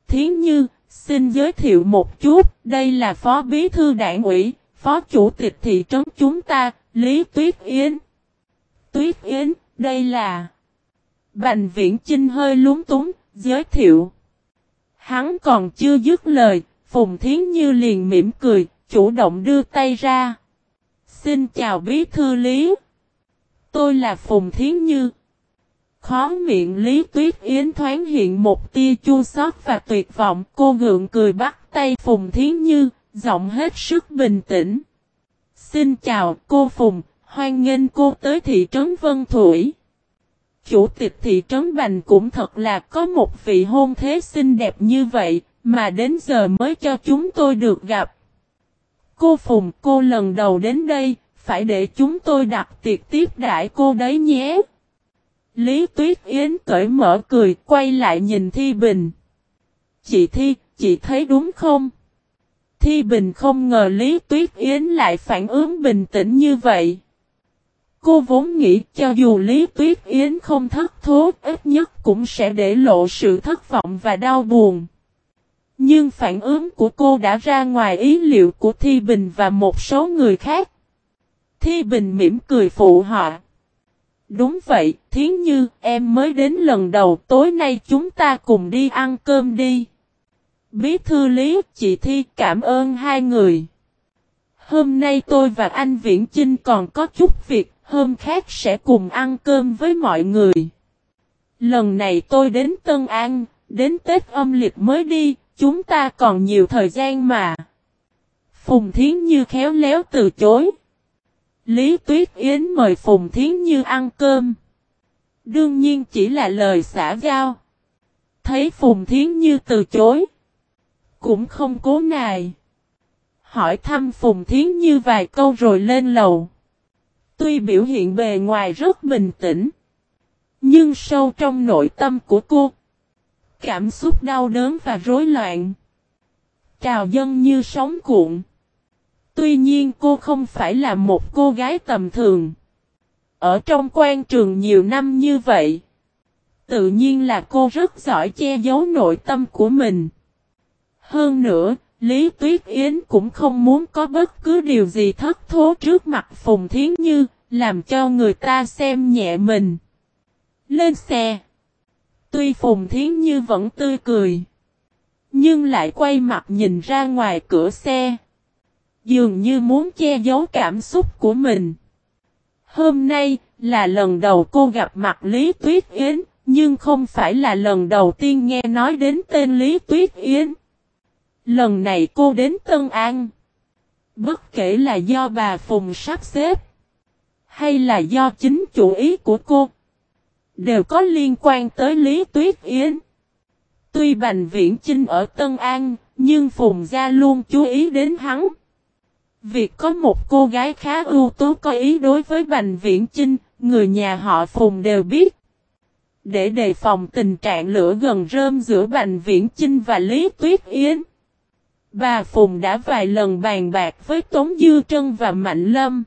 Thiến Như, xin giới thiệu một chút, đây là Phó Bí Thư Đảng ủy, Phó Chủ tịch thị trấn chúng ta, Lý Tuyết Yến. Tuyết Yến, đây là... Bành Viễn Chinh hơi lúng túng, giới thiệu. Hắn còn chưa dứt lời, Phùng Thiến Như liền mỉm cười, chủ động đưa tay ra. Xin chào Bí Thư Lý. Tôi là Phùng Thiến Như. Khó miệng Lý Tuyết Yến thoáng hiện một tia chua xót và tuyệt vọng. Cô gượng cười bắt tay Phùng Thiến Như, giọng hết sức bình tĩnh. Xin chào cô Phùng, hoan nghênh cô tới thị trấn Vân Thủy. Chủ tịch thị trấn Bành cũng thật là có một vị hôn thế xinh đẹp như vậy, mà đến giờ mới cho chúng tôi được gặp. Cô Phùng cô lần đầu đến đây, phải để chúng tôi đặt tiệc tiếp đãi cô đấy nhé. Lý Tuyết Yến cởi mở cười, quay lại nhìn Thi Bình. Chị Thi, chị thấy đúng không? Thi Bình không ngờ Lý Tuyết Yến lại phản ứng bình tĩnh như vậy. Cô vốn nghĩ cho dù Lý Tuyết Yến không thất thố, ít nhất cũng sẽ để lộ sự thất vọng và đau buồn. Nhưng phản ứng của cô đã ra ngoài ý liệu của Thi Bình và một số người khác. Thi Bình mỉm cười phụ họ. Đúng vậy, Thiến Như, em mới đến lần đầu, tối nay chúng ta cùng đi ăn cơm đi. Bí thư lý, chị Thi cảm ơn hai người. Hôm nay tôi và anh Viễn Chinh còn có chút việc, hôm khác sẽ cùng ăn cơm với mọi người. Lần này tôi đến Tân An, đến Tết âm lịch mới đi, chúng ta còn nhiều thời gian mà. Phùng Thiến Như khéo léo từ chối. Lý Tuyết Yến mời Phùng Thiến Như ăn cơm. Đương nhiên chỉ là lời xả giao. Thấy Phùng Thiến Như từ chối. Cũng không cố nài. Hỏi thăm Phùng Thiến Như vài câu rồi lên lầu. Tuy biểu hiện bề ngoài rất bình tĩnh. Nhưng sâu trong nội tâm của cô. Cảm xúc đau đớn và rối loạn. Trào dân như sóng cuộn. Tuy nhiên cô không phải là một cô gái tầm thường. Ở trong quan trường nhiều năm như vậy. Tự nhiên là cô rất giỏi che giấu nội tâm của mình. Hơn nữa, Lý Tuyết Yến cũng không muốn có bất cứ điều gì thất thố trước mặt Phùng Thiến Như, làm cho người ta xem nhẹ mình. Lên xe. Tuy Phùng Thiến Như vẫn tươi cười. Nhưng lại quay mặt nhìn ra ngoài cửa xe. Dường như muốn che giấu cảm xúc của mình. Hôm nay là lần đầu cô gặp mặt Lý Tuyết Yến, nhưng không phải là lần đầu tiên nghe nói đến tên Lý Tuyết Yến. Lần này cô đến Tân An. Bất kể là do bà Phùng sắp xếp, hay là do chính chủ ý của cô, đều có liên quan tới Lý Tuyết Yến. Tuy Bành Viễn Chinh ở Tân An, nhưng Phùng Gia luôn chú ý đến hắn. Việc có một cô gái khá ưu tú có ý đối với Bành Viễn Chinh, người nhà họ Phùng đều biết. Để đề phòng tình trạng lửa gần rơm giữa Bành Viễn Chinh và Lý Tuyết Yến. Bà Phùng đã vài lần bàn bạc với Tống Dư Trân và Mạnh Lâm.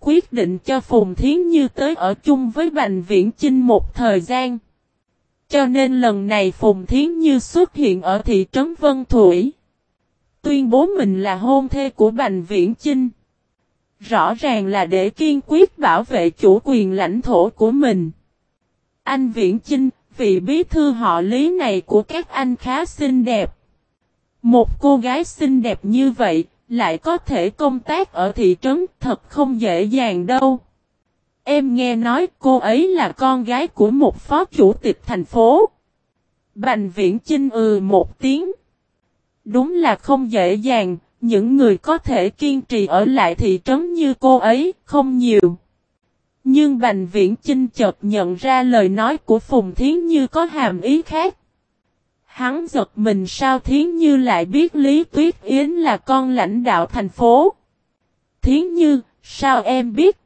Quyết định cho Phùng Thiến Như tới ở chung với Bành Viễn Chinh một thời gian. Cho nên lần này Phùng Thiến Như xuất hiện ở thị trấn Vân Thủy. Tuyên bố mình là hôn thê của Bành Viễn Chinh. Rõ ràng là để kiên quyết bảo vệ chủ quyền lãnh thổ của mình. Anh Viễn Chinh, vị bí thư họ lý này của các anh khá xinh đẹp. Một cô gái xinh đẹp như vậy, lại có thể công tác ở thị trấn thật không dễ dàng đâu. Em nghe nói cô ấy là con gái của một phó chủ tịch thành phố. Bành viễn chinh ừ một tiếng. Đúng là không dễ dàng, những người có thể kiên trì ở lại thị trấn như cô ấy không nhiều. Nhưng Bành Viễn Chinh chợt nhận ra lời nói của Phùng Thiến Như có hàm ý khác. Hắn giật mình sao Thiến Như lại biết Lý Tuyết Yến là con lãnh đạo thành phố. Thiến Như, sao em biết?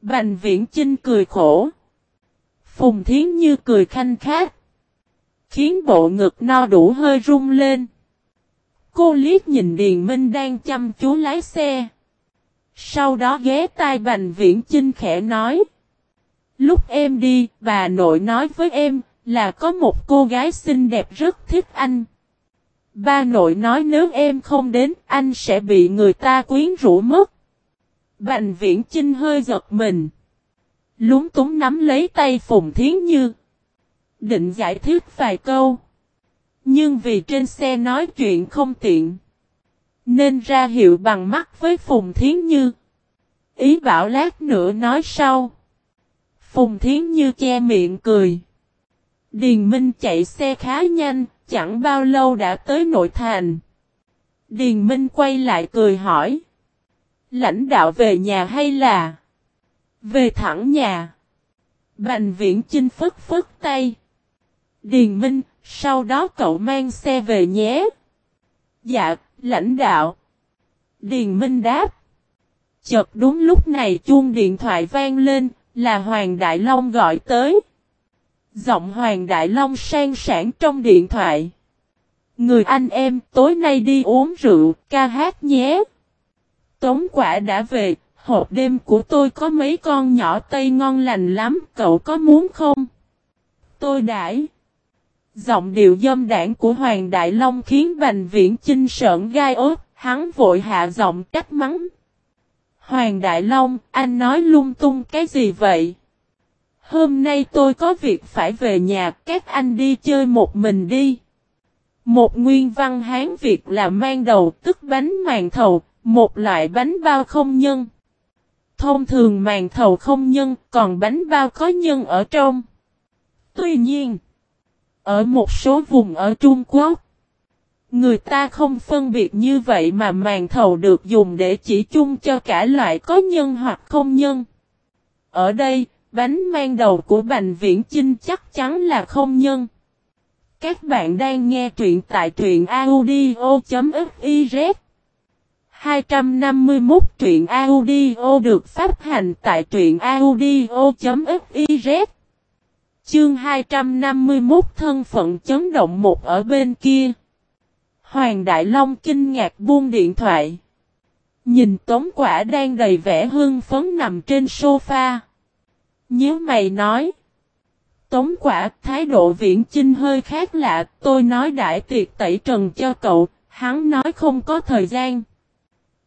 Bành Viễn Chinh cười khổ. Phùng Thiến Như cười khanh khát. Khiến bộ ngực no đủ hơi rung lên. Cô liếc nhìn Điền Minh đang chăm chú lái xe. Sau đó ghé tai Bành Viễn Chinh khẽ nói. Lúc em đi, bà nội nói với em, là có một cô gái xinh đẹp rất thích anh. Ba nội nói nếu em không đến, anh sẽ bị người ta quyến rũ mất. Bành viễn Trinh hơi giật mình. Lúng túng nắm lấy tay Phùng Thiến Như. Định giải thích vài câu. Nhưng vì trên xe nói chuyện không tiện. Nên ra hiệu bằng mắt với Phùng Thiến Như. Ý bảo lát nữa nói sau. Phùng Thiến Như che miệng cười. Điền Minh chạy xe khá nhanh, chẳng bao lâu đã tới nội thành. Điền Minh quay lại cười hỏi. Lãnh đạo về nhà hay là? Về thẳng nhà. Bành viễn chinh phức phức tay. Điền Minh, sau đó cậu mang xe về nhé. Dạ, lãnh đạo. Điền Minh đáp. Chợt đúng lúc này chuông điện thoại vang lên, là Hoàng Đại Long gọi tới. Giọng Hoàng Đại Long sang sản trong điện thoại. Người anh em tối nay đi uống rượu, ca hát nhé. Tống quả đã về, hộp đêm của tôi có mấy con nhỏ tây ngon lành lắm, cậu có muốn không? Tôi đãi. Giọng điệu dâm đảng của Hoàng Đại Long khiến Bành Viễn Chinh sợn gai ớt, hắn vội hạ giọng trách mắng. Hoàng Đại Long, anh nói lung tung cái gì vậy? Hôm nay tôi có việc phải về nhà, các anh đi chơi một mình đi. Một nguyên văn Hán Việt là mang đầu tức bánh màn thầu, một loại bánh bao không nhân. Thông thường màn thầu không nhân, còn bánh bao có nhân ở trong. Tuy nhiên, ở một số vùng ở Trung Quốc, Người ta không phân biệt như vậy mà màn thầu được dùng để chỉ chung cho cả loại có nhân hoặc không nhân. Ở đây, bánh mang đầu của Bành Viễn Chinh chắc chắn là không nhân. Các bạn đang nghe truyện tại truyện audio.fiz 251 truyện audio được phát hành tại truyện audio.fiz Chương 251 thân phận chấn động một ở bên kia. Hoàng Đại Long kinh ngạc buông điện thoại. Nhìn tống quả đang đầy vẻ hương phấn nằm trên sofa. Nhớ mày nói. Tống quả, thái độ viễn chinh hơi khác lạ. Tôi nói đại tiệc tẩy trần cho cậu. Hắn nói không có thời gian.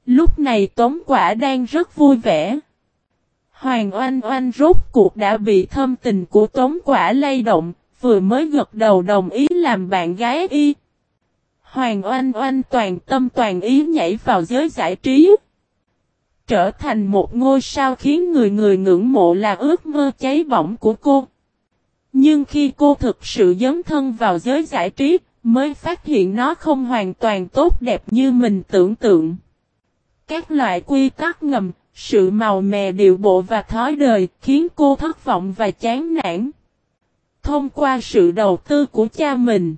Lúc này tống quả đang rất vui vẻ. Hoàng oanh oanh rốt cuộc đã bị thâm tình của tống quả lay động. Vừa mới gật đầu đồng ý làm bạn gái y. Hoàng oanh oanh toàn tâm toàn ý nhảy vào giới giải trí. Trở thành một ngôi sao khiến người người ngưỡng mộ là ước mơ cháy bỏng của cô. Nhưng khi cô thực sự dấn thân vào giới giải trí, mới phát hiện nó không hoàn toàn tốt đẹp như mình tưởng tượng. Các loại quy tắc ngầm, sự màu mè điệu bộ và thói đời khiến cô thất vọng và chán nản. Thông qua sự đầu tư của cha mình,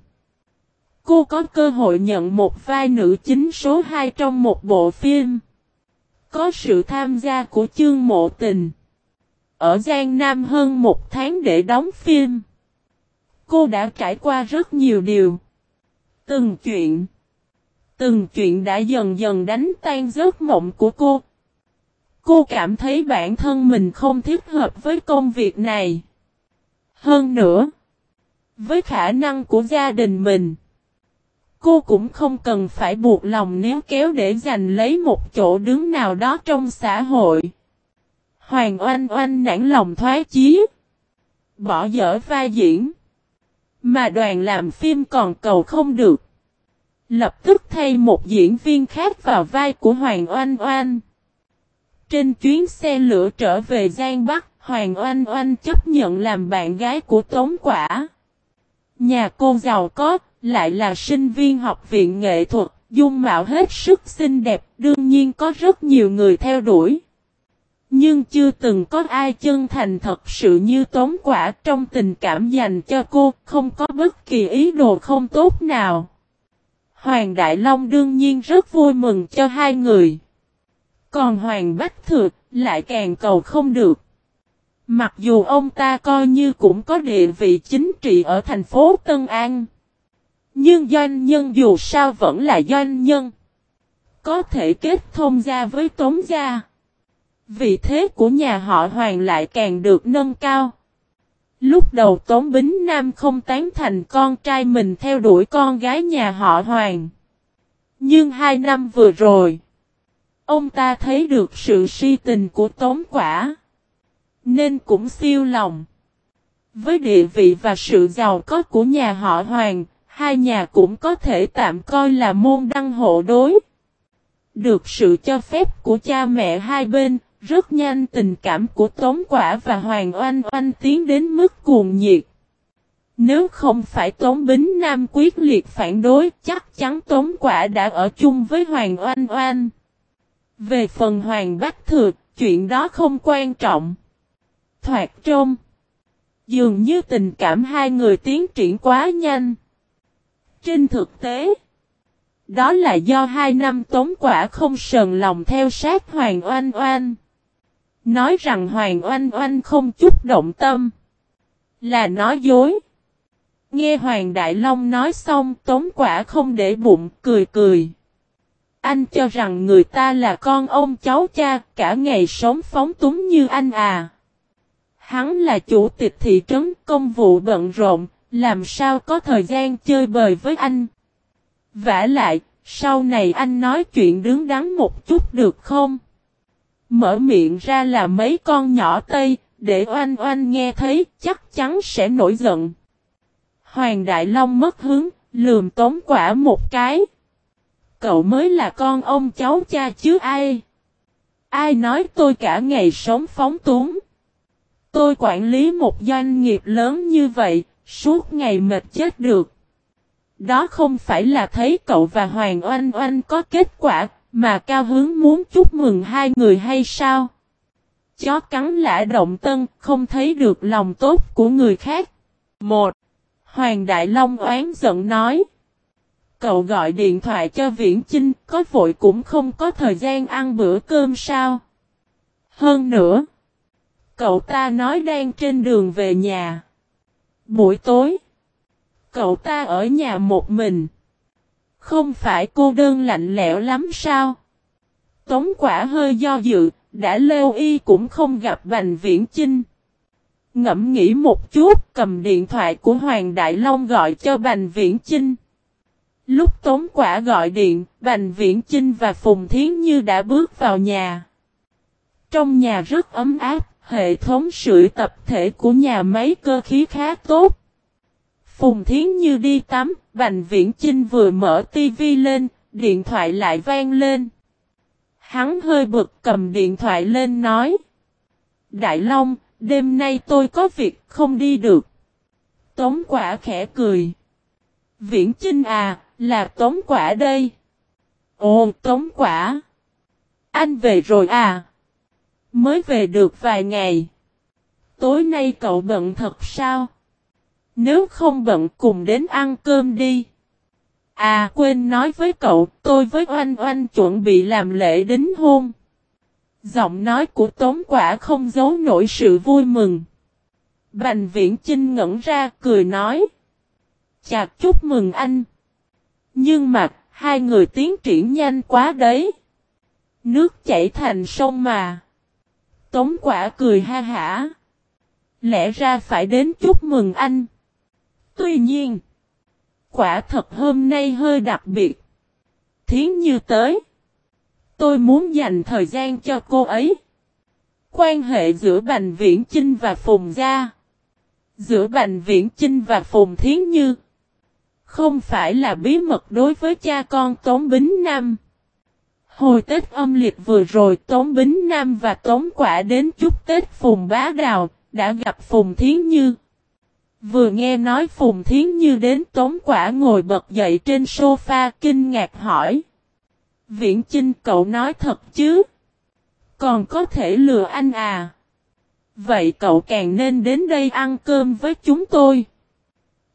cô có cơ hội nhận một vai nữ chính số 2 trong một bộ phim. Có sự tham gia của chương mộ tình. Ở Giang Nam hơn một tháng để đóng phim. Cô đã trải qua rất nhiều điều. Từng chuyện. Từng chuyện đã dần dần đánh tan giấc mộng của cô. Cô cảm thấy bản thân mình không thích hợp với công việc này. Hơn nữa, với khả năng của gia đình mình, cô cũng không cần phải buộc lòng nếu kéo để giành lấy một chỗ đứng nào đó trong xã hội. Hoàng oanh oanh nản lòng thoái chí. Bỏ dở vai diễn. Mà đoàn làm phim còn cầu không được. Lập tức thay một diễn viên khác vào vai của Hoàng Oanh Oanh. Trên chuyến xe lửa trở về Giang Bắc, Hoàng Oanh Oanh chấp nhận làm bạn gái của Tống Quả. Nhà cô giàu có, lại là sinh viên học viện nghệ thuật, dung mạo hết sức xinh đẹp, đương nhiên có rất nhiều người theo đuổi. Nhưng chưa từng có ai chân thành thật sự như tống quả trong tình cảm dành cho cô, không có bất kỳ ý đồ không tốt nào. Hoàng Đại Long đương nhiên rất vui mừng cho hai người. Còn Hoàng Bách Thược lại càng cầu không được. Mặc dù ông ta coi như cũng có địa vị chính trị ở thành phố Tân An. Nhưng doanh nhân dù sao vẫn là doanh nhân. Có thể kết thông gia với tống gia. Vị thế của nhà họ Hoàng lại càng được nâng cao. Lúc đầu Tống Bính Nam không tán thành con trai mình theo đuổi con gái nhà họ Hoàng. Nhưng hai năm vừa rồi, ông ta thấy được sự si tình của Tống Quả. Nên cũng siêu lòng. Với địa vị và sự giàu có của nhà họ Hoàng, hai nhà cũng có thể tạm coi là môn đăng hộ đối. Được sự cho phép của cha mẹ hai bên, rất nhanh tình cảm của Tống Quả và Hoàng Oanh Oanh tiến đến mức cuồng nhiệt. Nếu không phải Tống Bính Nam quyết liệt phản đối, chắc chắn Tống Quả đã ở chung với Hoàng Oanh Oanh. Về phần Hoàng Bách Thược, chuyện đó không quan trọng. Thoạt trông. Dường như tình cảm hai người tiến triển quá nhanh. Trên thực tế, đó là do hai năm tống quả không sờn lòng theo sát Hoàng Oanh Oanh. Nói rằng Hoàng Oanh Oanh không chút động tâm. Là nói dối. Nghe Hoàng Đại Long nói xong tống quả không để bụng cười cười. Anh cho rằng người ta là con ông cháu cha cả ngày sống phóng túng như anh à. Hắn là chủ tịch thị trấn công vụ bận rộn, làm sao có thời gian chơi bời với anh. vả lại, sau này anh nói chuyện đứng đắn một chút được không? Mở miệng ra là mấy con nhỏ Tây, để oanh oanh nghe thấy chắc chắn sẽ nổi giận. Hoàng Đại Long mất hứng, lườm tóm quả một cái. Cậu mới là con ông cháu cha chứ ai? Ai nói tôi cả ngày sống phóng túng? Tôi quản lý một doanh nghiệp lớn như vậy, suốt ngày mệt chết được. Đó không phải là thấy cậu và Hoàng Oanh Oanh có kết quả, mà cao hướng muốn chúc mừng hai người hay sao? Chó cắn lã động tân, không thấy được lòng tốt của người khác. Một, Hoàng Đại Long oán giận nói. Cậu gọi điện thoại cho Viễn Chinh, có vội cũng không có thời gian ăn bữa cơm sao? Hơn nữa, cậu ta nói đang trên đường về nhà. Buổi tối, cậu ta ở nhà một mình. Không phải cô đơn lạnh lẽo lắm sao? Tống quả hơi do dự, đã leo y cũng không gặp Bành Viễn Chinh. Ngẫm nghĩ một chút, cầm điện thoại của Hoàng Đại Long gọi cho Bành Viễn Chinh. Lúc Tống Quả gọi điện, Bành Viễn Chinh và Phùng Thiến Như đã bước vào nhà. Trong nhà rất ấm áp, hệ thống sưởi tập thể của nhà máy cơ khí khá tốt. Phùng Thiến Như đi tắm, Bành Viễn Chinh vừa mở tivi lên, điện thoại lại vang lên. Hắn hơi bực cầm điện thoại lên nói. Đại Long, đêm nay tôi có việc không đi được. Tống quả khẽ cười. Viễn Chinh à, là tống quả đây. Ồ, tống quả. Anh về rồi à? Mới về được vài ngày. Tối nay cậu bận thật sao? Nếu không bận cùng đến ăn cơm đi. À quên nói với cậu, tôi với oanh oanh chuẩn bị làm lễ đính hôn. Giọng nói của Tống Quả không giấu nổi sự vui mừng. Bành viễn Chinh ngẩn ra cười nói. Chạc chúc mừng anh. Nhưng mà, hai người tiến triển nhanh quá đấy. Nước chảy thành sông mà. Tống quả cười ha hả. Lẽ ra phải đến chúc mừng anh. Tuy nhiên, quả thật hôm nay hơi đặc biệt. Thiến như tới. Tôi muốn dành thời gian cho cô ấy. Quan hệ giữa Bành Viễn Chinh và Phùng Gia. Giữa Bành Viễn Chinh và Phùng Thiến Như. Không phải là bí mật đối với cha con Tống Bính Nam. Hồi Tết âm lịch vừa rồi Tống Bính Nam và Tống Quả đến chúc Tết Phùng Bá Đào, đã gặp Phùng Thiến Như. Vừa nghe nói Phùng Thiến Như đến Tống Quả ngồi bật dậy trên sofa kinh ngạc hỏi. Viễn Chinh cậu nói thật chứ? Còn có thể lừa anh à? Vậy cậu càng nên đến đây ăn cơm với chúng tôi.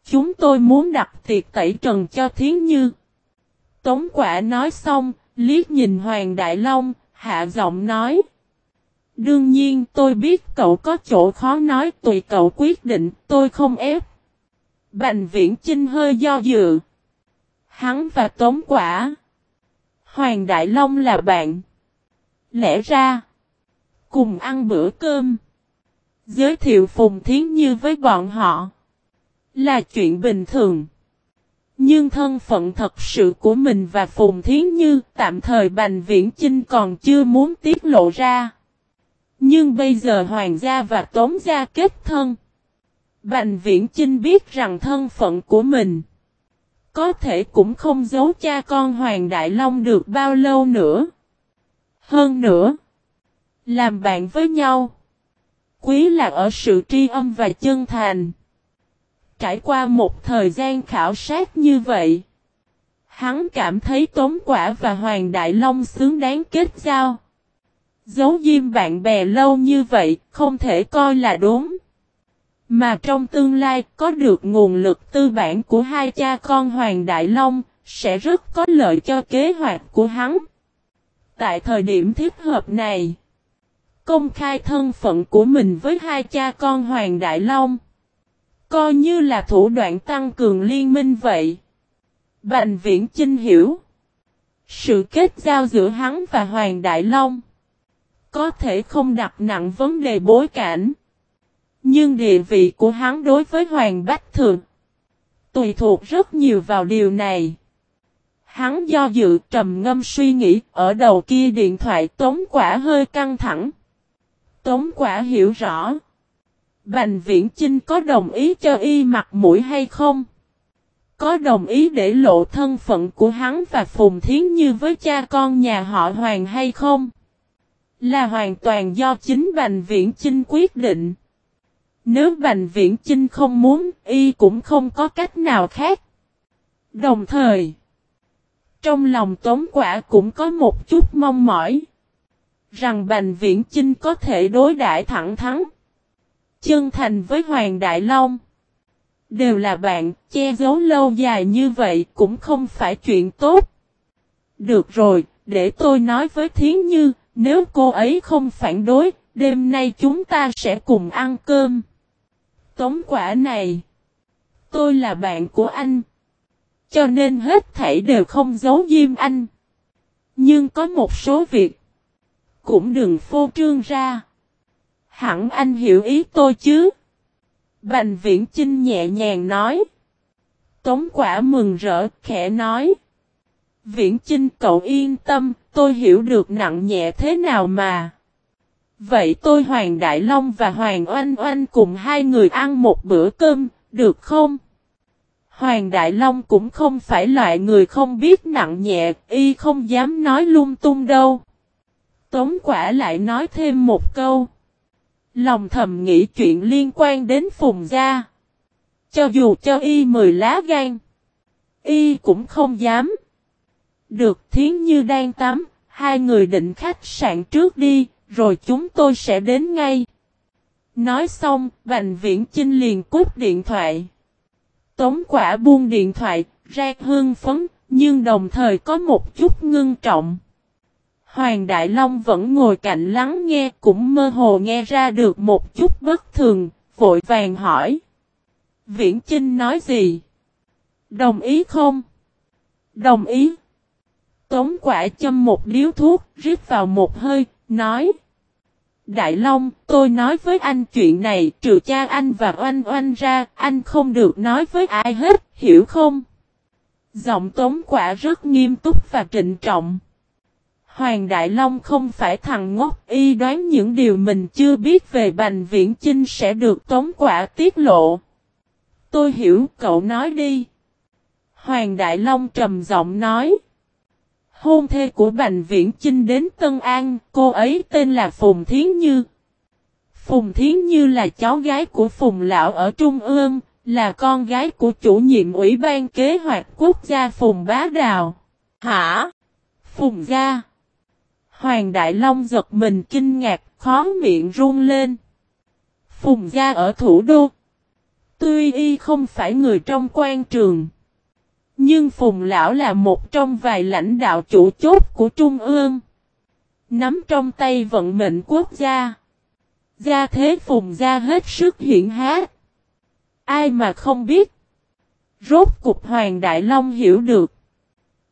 Chúng tôi muốn đặt tiệc tẩy trần cho Thiến Như. Tống quả nói xong, liếc nhìn Hoàng Đại Long, hạ giọng nói. Đương nhiên tôi biết cậu có chỗ khó nói tùy cậu quyết định, tôi không ép. Bành viễn Trinh hơi do dự. Hắn và tống quả. Hoàng Đại Long là bạn. Lẽ ra. Cùng ăn bữa cơm. Giới thiệu Phùng Thiến Như với bọn họ. Là chuyện bình thường. Nhưng thân phận thật sự của mình và Phùng Thiến Như tạm thời Bành Viễn Chinh còn chưa muốn tiết lộ ra. Nhưng bây giờ Hoàng gia và Tống gia kết thân. Bành Viễn Chinh biết rằng thân phận của mình có thể cũng không giấu cha con Hoàng Đại Long được bao lâu nữa. Hơn nữa, làm bạn với nhau. Quý là ở sự tri âm và chân thành. Trải qua một thời gian khảo sát như vậy, hắn cảm thấy Tống Quả và Hoàng Đại Long xứng đáng kết giao. Giấu diêm bạn bè lâu như vậy, không thể coi là đúng. Mà trong tương lai, có được nguồn lực tư bản của hai cha con Hoàng Đại Long, sẽ rất có lợi cho kế hoạch của hắn. Tại thời điểm thích hợp này, công khai thân phận của mình với hai cha con Hoàng Đại Long, coi như là thủ đoạn tăng cường liên minh vậy. Bành viễn Chinh hiểu, sự kết giao giữa hắn và Hoàng Đại Long, có thể không đặt nặng vấn đề bối cảnh. Nhưng địa vị của hắn đối với Hoàng Bách Thượng tùy thuộc rất nhiều vào điều này. Hắn do dự trầm ngâm suy nghĩ, ở đầu kia điện thoại tống quả hơi căng thẳng. Tống quả hiểu rõ. Bành viễn Chinh có đồng ý cho y mặt mũi hay không? Có đồng ý để lộ thân phận của hắn và Phùng Thiến Như với cha con nhà họ Hoàng hay không? Là hoàn toàn do chính Bành Viễn Chinh quyết định. Nếu Bành Viễn Chinh không muốn, y cũng không có cách nào khác. Đồng thời, trong lòng tống quả cũng có một chút mong mỏi. Rằng Bành Viễn Chinh có thể đối đãi thẳng thắn. Chân thành với Hoàng Đại Long. Đều là bạn, che giấu lâu dài như vậy cũng không phải chuyện tốt. Được rồi, để tôi nói với Thiến Như, nếu cô ấy không phản đối, đêm nay chúng ta sẽ cùng ăn cơm. Tống quả này. Tôi là bạn của anh. Cho nên hết thảy đều không giấu diêm anh. Nhưng có một số việc. Cũng đừng phô trương ra. Hẳn anh hiểu ý tôi chứ. Bành viễn Trinh nhẹ nhàng nói. Tống quả mừng rỡ, khẽ nói. Viễn Trinh cậu yên tâm, tôi hiểu được nặng nhẹ thế nào mà. Vậy tôi Hoàng Đại Long và Hoàng Oanh Oanh cùng hai người ăn một bữa cơm, được không? Hoàng Đại Long cũng không phải loại người không biết nặng nhẹ, y không dám nói lung tung đâu. Tống quả lại nói thêm một câu. Lòng thầm nghĩ chuyện liên quan đến Phùng Gia. Cho dù cho y mười lá gan. Y cũng không dám. Được thiến như đang tắm, hai người định khách sạn trước đi, rồi chúng tôi sẽ đến ngay. Nói xong, Bành Viễn Chinh liền cút điện thoại. Tống quả buông điện thoại, ra hương phấn, nhưng đồng thời có một chút ngưng trọng. Hoàng Đại Long vẫn ngồi cạnh lắng nghe, cũng mơ hồ nghe ra được một chút bất thường, vội vàng hỏi. Viễn Chinh nói gì? Đồng ý không? Đồng ý. Tống quả châm một điếu thuốc, rít vào một hơi, nói. Đại Long, tôi nói với anh chuyện này, trừ cha anh và oanh oanh ra, anh không được nói với ai hết, hiểu không? Giọng tống quả rất nghiêm túc và trịnh trọng. Hoàng Đại Long không phải thằng ngốc y đoán những điều mình chưa biết về Bành Viễn Chinh sẽ được tống quả tiết lộ. Tôi hiểu cậu nói đi. Hoàng Đại Long trầm giọng nói. Hôn thê của Bành Viễn Chinh đến Tân An, cô ấy tên là Phùng Thiến Như. Phùng Thiến Như là cháu gái của Phùng Lão ở Trung ương, là con gái của chủ nhiệm Ủy ban Kế hoạch Quốc gia Phùng Bá Đào. Hả? Phùng gia. Hoàng Đại Long giật mình kinh ngạc, khó miệng run lên. Phùng gia ở thủ đô. Tuy y không phải người trong quan trường. Nhưng Phùng Lão là một trong vài lãnh đạo chủ chốt của Trung ương. Nắm trong tay vận mệnh quốc gia. Gia thế Phùng gia hết sức hiển hát. Ai mà không biết. Rốt cục Hoàng Đại Long hiểu được.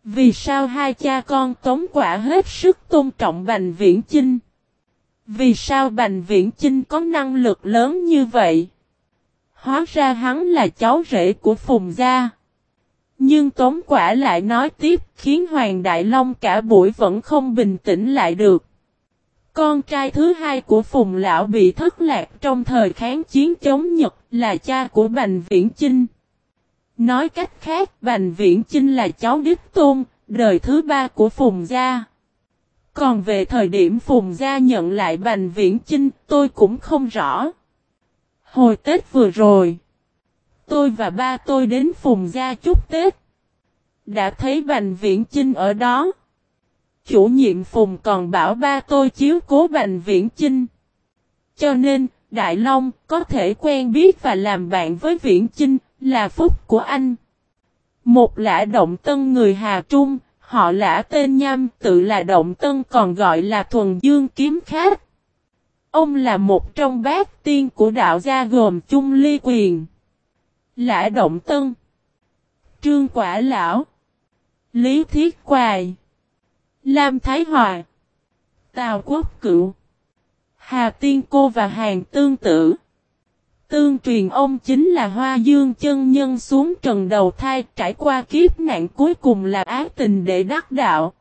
Vì sao hai cha con tống quả hết sức tôn trọng Bành Viễn Chinh? Vì sao Bành Viễn Chinh có năng lực lớn như vậy? Hóa ra hắn là cháu rể của Phùng Gia. Nhưng Tống Quả lại nói tiếp, khiến Hoàng Đại Long cả buổi vẫn không bình tĩnh lại được. Con trai thứ hai của Phùng Lão bị thất lạc trong thời kháng chiến chống Nhật là cha của Bành Viễn Chinh. Nói cách khác, Bành Viễn Chinh là cháu đích tôn, đời thứ ba của Phùng Gia. Còn về thời điểm Phùng Gia nhận lại Bành Viễn Chinh, tôi cũng không rõ. Hồi Tết vừa rồi, tôi và ba tôi đến Phùng Gia chúc Tết. Đã thấy Bành Viễn Chinh ở đó. Chủ nhiệm Phùng còn bảo ba tôi chiếu cố Bành Viễn Chinh. Cho nên, Đại Long có thể quen biết và làm bạn với Viễn Chinh, là phúc của anh. Một lã động tân người Hà Trung, họ lã tên nham tự là động tân còn gọi là thuần dương kiếm khác. Ông là một trong bát tiên của đạo gia gồm Trung Ly Quyền. Lã động tân. Trương Quả Lão. Lý Thiết Quài. Lam Thái Hòa. Tào Quốc Cựu. Hà Tiên Cô và Hàng Tương Tử. Tương truyền ông chính là Hoa Dương chân nhân xuống trần đầu thai trải qua kiếp nạn cuối cùng là ác tình để đắc đạo.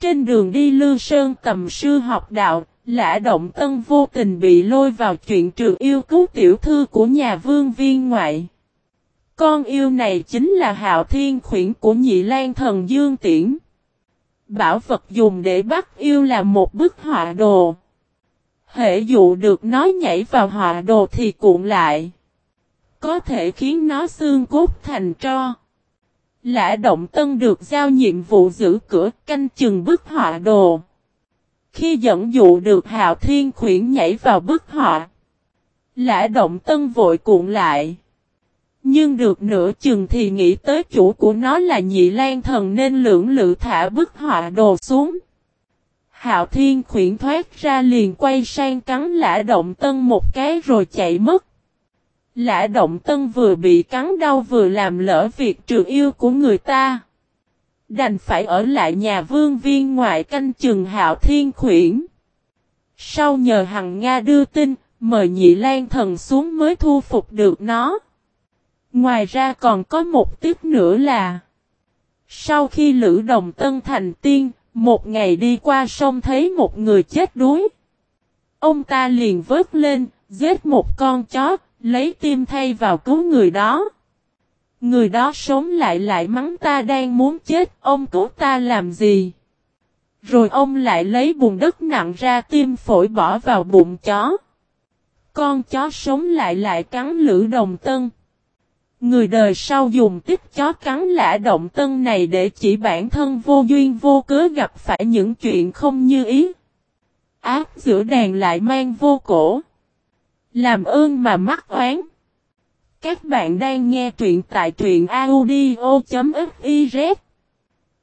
Trên đường đi Lư Sơn tầm sư học đạo, Lã Động Tân vô tình bị lôi vào chuyện trừ yêu cứu tiểu thư của nhà vương viên ngoại. Con yêu này chính là hạo thiên khuyển của nhị lan thần Dương Tiễn. Bảo vật dùng để bắt yêu là một bức họa đồ. Hệ dụ được nó nhảy vào họa đồ thì cuộn lại. Có thể khiến nó xương cốt thành tro. Lã Động Tân được giao nhiệm vụ giữ cửa, canh chừng bức họa đồ. Khi dẫn dụ được Hạo Thiên khuyển nhảy vào bức họa. Lã Động Tân vội cuộn lại. Nhưng được nửa chừng thì nghĩ tới chủ của nó là nhị lan thần nên lưỡng lự thả bức họa đồ xuống. Hạo Thiên khuyển thoát ra liền quay sang cắn Lã Động Tân một cái rồi chạy mất. Lã Động Tân vừa bị cắn đau vừa làm lỡ việc trừ yêu của người ta. Đành phải ở lại nhà vương viên ngoại canh chừng Hạo Thiên khuyển. Sau nhờ Hằng Nga đưa tin, mời nhị lan thần xuống mới thu phục được nó. Ngoài ra còn có một tiếp nữa là Sau khi Lữ Đồng Tân thành tiên, một ngày đi qua sông thấy một người chết đuối. Ông ta liền vớt lên, giết một con chó, lấy tim thay vào cứu người đó. Người đó sống lại lại mắng ta đang muốn chết, ông cứu ta làm gì? Rồi ông lại lấy bùn đất nặng ra tim phổi bỏ vào bụng chó. Con chó sống lại lại cắn lữ đồng tân. Người đời sau dùng tích chó cắn lã động tân này để chỉ bản thân vô duyên vô cớ gặp phải những chuyện không như ý. Ác giữa đàn lại mang vô cổ. Làm ơn mà mắc oán. Các bạn đang nghe truyện tại truyện audio.fiz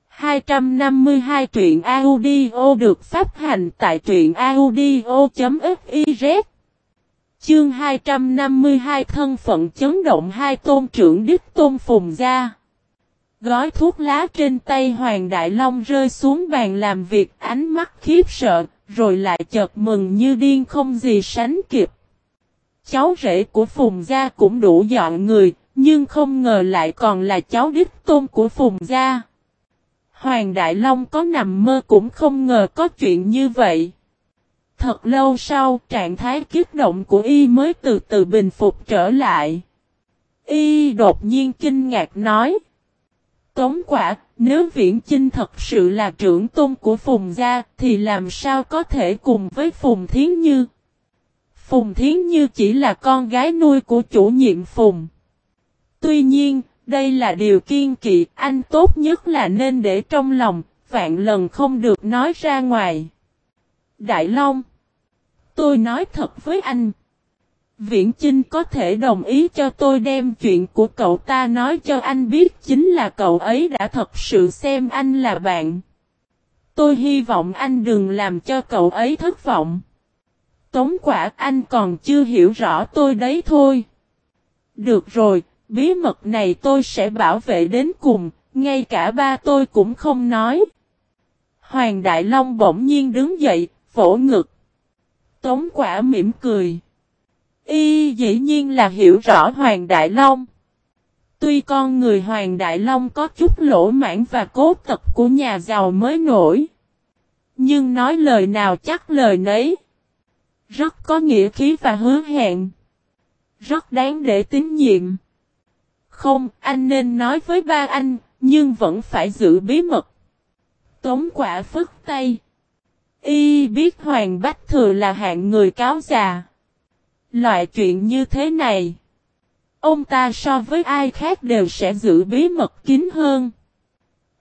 252 truyện audio được phát hành tại truyện audio.fiz Chương 252 thân phận chấn động hai tôn trưởng đích tôn phùng gia. Gói thuốc lá trên tay Hoàng Đại Long rơi xuống bàn làm việc ánh mắt khiếp sợ, rồi lại chợt mừng như điên không gì sánh kịp. Cháu rể của Phùng Gia cũng đủ dọn người, nhưng không ngờ lại còn là cháu đích tôn của Phùng Gia. Hoàng Đại Long có nằm mơ cũng không ngờ có chuyện như vậy. Thật lâu sau, trạng thái kích động của y mới từ từ bình phục trở lại. Y đột nhiên kinh ngạc nói. Tống quả, nếu Viễn Chinh thật sự là trưởng tôn của Phùng Gia, thì làm sao có thể cùng với Phùng Thiến Như? Phùng Thiến Như chỉ là con gái nuôi của chủ nhiệm Phùng. Tuy nhiên, đây là điều kiên kỵ, anh tốt nhất là nên để trong lòng, vạn lần không được nói ra ngoài. Đại Long Tôi nói thật với anh. Viễn Chinh có thể đồng ý cho tôi đem chuyện của cậu ta nói cho anh biết chính là cậu ấy đã thật sự xem anh là bạn. Tôi hy vọng anh đừng làm cho cậu ấy thất vọng. Tống quả anh còn chưa hiểu rõ tôi đấy thôi. Được rồi, bí mật này tôi sẽ bảo vệ đến cùng, ngay cả ba tôi cũng không nói. Hoàng Đại Long bỗng nhiên đứng dậy, vỗ ngực. Tống quả mỉm cười. Y dĩ nhiên là hiểu rõ Hoàng Đại Long. Tuy con người Hoàng Đại Long có chút lỗ mãn và cố tật của nhà giàu mới nổi. Nhưng nói lời nào chắc lời nấy. Rất có nghĩa khí và hứa hẹn. Rất đáng để tín nhiệm. Không, anh nên nói với ba anh, nhưng vẫn phải giữ bí mật. Tống quả phức tay. Y biết Hoàng Bách Thừa là hạng người cáo già. Loại chuyện như thế này. Ông ta so với ai khác đều sẽ giữ bí mật kín hơn.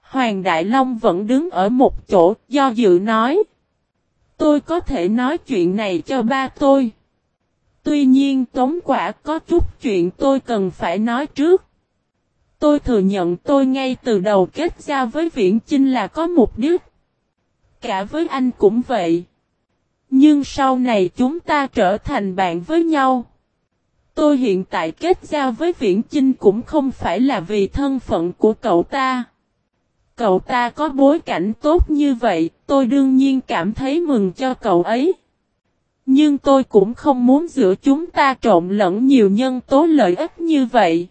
Hoàng Đại Long vẫn đứng ở một chỗ, do dự nói. Tôi có thể nói chuyện này cho ba tôi. Tuy nhiên, tống quả có chút chuyện tôi cần phải nói trước. Tôi thừa nhận tôi ngay từ đầu kết giao với Viễn Chinh là có mục đích cả với anh cũng vậy. Nhưng sau này chúng ta trở thành bạn với nhau. Tôi hiện tại kết giao với Viễn Chinh cũng không phải là vì thân phận của cậu ta. Cậu ta có bối cảnh tốt như vậy, tôi đương nhiên cảm thấy mừng cho cậu ấy. Nhưng tôi cũng không muốn giữa chúng ta trộn lẫn nhiều nhân tố lợi ích như vậy.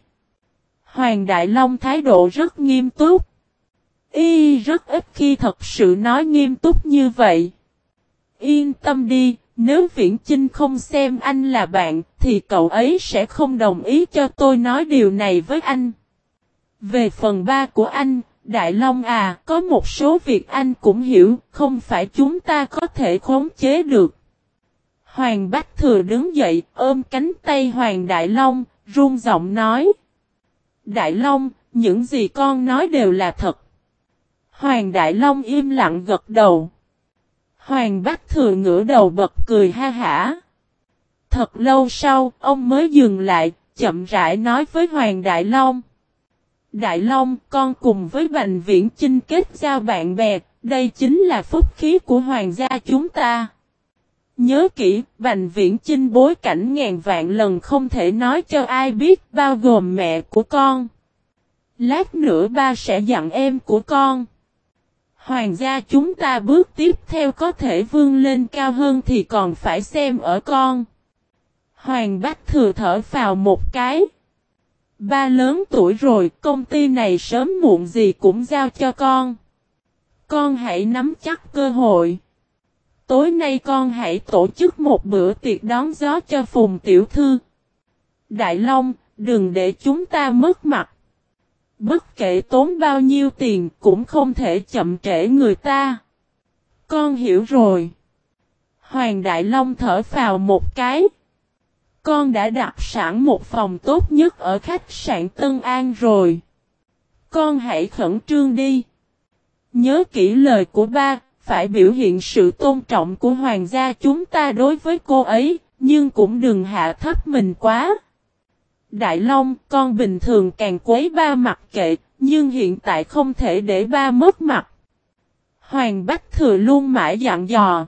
Hoàng Đại Long thái độ rất nghiêm túc. Y rất ít khi thật sự nói nghiêm túc như vậy. Yên tâm đi, nếu Viễn Chinh không xem anh là bạn, thì cậu ấy sẽ không đồng ý cho tôi nói điều này với anh. Về phần ba của anh, Đại Long à, có một số việc anh cũng hiểu, không phải chúng ta có thể khống chế được. Hoàng Bách Thừa đứng dậy, ôm cánh tay Hoàng Đại Long, run giọng nói. Đại Long, những gì con nói đều là thật. Hoàng Đại Long im lặng gật đầu. Hoàng Bách Thừa ngửa đầu bật cười ha hả. Thật lâu sau, ông mới dừng lại, chậm rãi nói với Hoàng Đại Long. Đại Long, con cùng với Bành Viễn Chinh kết giao bạn bè, đây chính là phúc khí của hoàng gia chúng ta. Nhớ kỹ, Bành Viễn Chinh bối cảnh ngàn vạn lần không thể nói cho ai biết, bao gồm mẹ của con. Lát nữa ba sẽ dặn em của con. Hoàng gia chúng ta bước tiếp theo có thể vươn lên cao hơn thì còn phải xem ở con. Hoàng Bách thừa thở vào một cái. Ba lớn tuổi rồi, công ty này sớm muộn gì cũng giao cho con. Con hãy nắm chắc cơ hội. Tối nay con hãy tổ chức một bữa tiệc đón gió cho Phùng Tiểu Thư. Đại Long, đừng để chúng ta mất mặt. Bất kể tốn bao nhiêu tiền cũng không thể chậm trễ người ta. Con hiểu rồi. Hoàng Đại Long thở vào một cái. Con đã đặt sẵn một phòng tốt nhất ở khách sạn Tân An rồi. Con hãy khẩn trương đi. Nhớ kỹ lời của ba, phải biểu hiện sự tôn trọng của hoàng gia chúng ta đối với cô ấy, nhưng cũng đừng hạ thấp mình quá. Đại Long, con bình thường càng quấy ba mặt kệ, nhưng hiện tại không thể để ba mất mặt. Hoàng Bách Thừa luôn mãi dặn dò.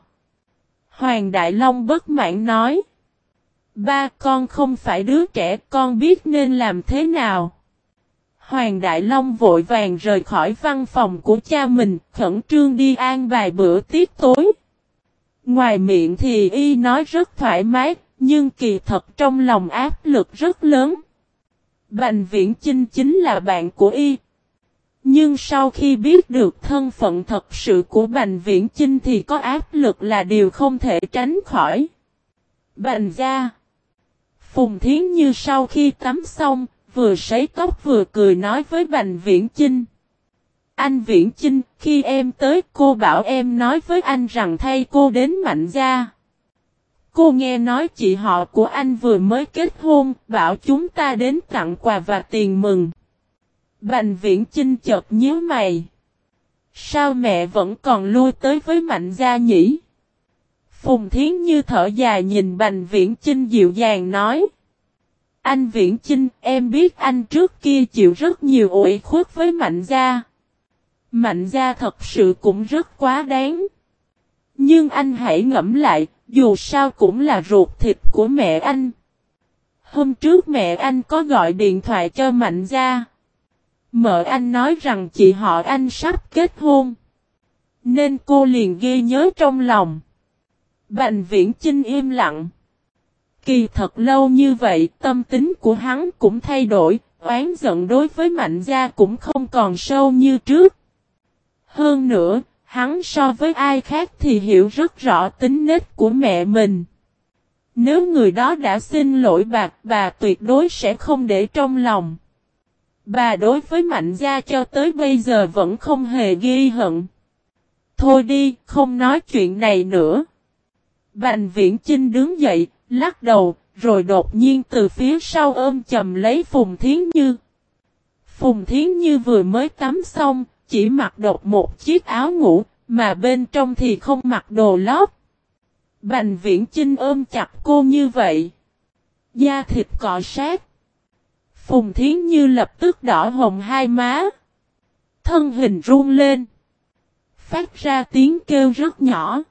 Hoàng Đại Long bất mãn nói. Ba con không phải đứa trẻ, con biết nên làm thế nào. Hoàng Đại Long vội vàng rời khỏi văn phòng của cha mình, khẩn trương đi an vài bữa tiết tối. Ngoài miệng thì y nói rất thoải mái, nhưng kỳ thật trong lòng áp lực rất lớn. Bành Viễn Chinh chính là bạn của y. Nhưng sau khi biết được thân phận thật sự của Bành Viễn Chinh thì có áp lực là điều không thể tránh khỏi. Bành gia Phùng Thiến Như sau khi tắm xong, vừa sấy tóc vừa cười nói với Bành Viễn Chinh. Anh Viễn Chinh, khi em tới cô bảo em nói với anh rằng thay cô đến Mạnh Gia. Cô nghe nói chị họ của anh vừa mới kết hôn, bảo chúng ta đến tặng quà và tiền mừng. Bành Viễn Chinh chợt nhớ mày. Sao mẹ vẫn còn lui tới với Mạnh Gia nhỉ? Phùng Thiến Như thở dài nhìn Bành Viễn Chinh dịu dàng nói. Anh Viễn Chinh, em biết anh trước kia chịu rất nhiều ủi khuất với Mạnh Gia. Mạnh Gia thật sự cũng rất quá đáng. Nhưng anh hãy ngẫm lại, dù sao cũng là ruột thịt của mẹ anh. Hôm trước mẹ anh có gọi điện thoại cho Mạnh Gia. Mợ anh nói rằng chị họ anh sắp kết hôn. Nên cô liền ghi nhớ trong lòng. Bành viễn Trinh im lặng. Kỳ thật lâu như vậy, tâm tính của hắn cũng thay đổi, oán giận đối với mạnh gia cũng không còn sâu như trước. Hơn nữa, hắn so với ai khác thì hiểu rất rõ tính nết của mẹ mình. Nếu người đó đã xin lỗi bạc, bà tuyệt đối sẽ không để trong lòng. Bà đối với mạnh gia cho tới bây giờ vẫn không hề ghi hận. Thôi đi, không nói chuyện này nữa. Bành viễn Chinh đứng dậy, lắc đầu, rồi đột nhiên từ phía sau ôm chầm lấy Phùng Thiến Như. Phùng Thiến Như vừa mới tắm xong, chỉ mặc đột một chiếc áo ngủ, mà bên trong thì không mặc đồ lót. Bành viễn Chinh ôm chặt cô như vậy. Da thịt cọ sát. Phùng Thiến Như lập tức đỏ hồng hai má. Thân hình run lên. Phát ra tiếng kêu rất nhỏ.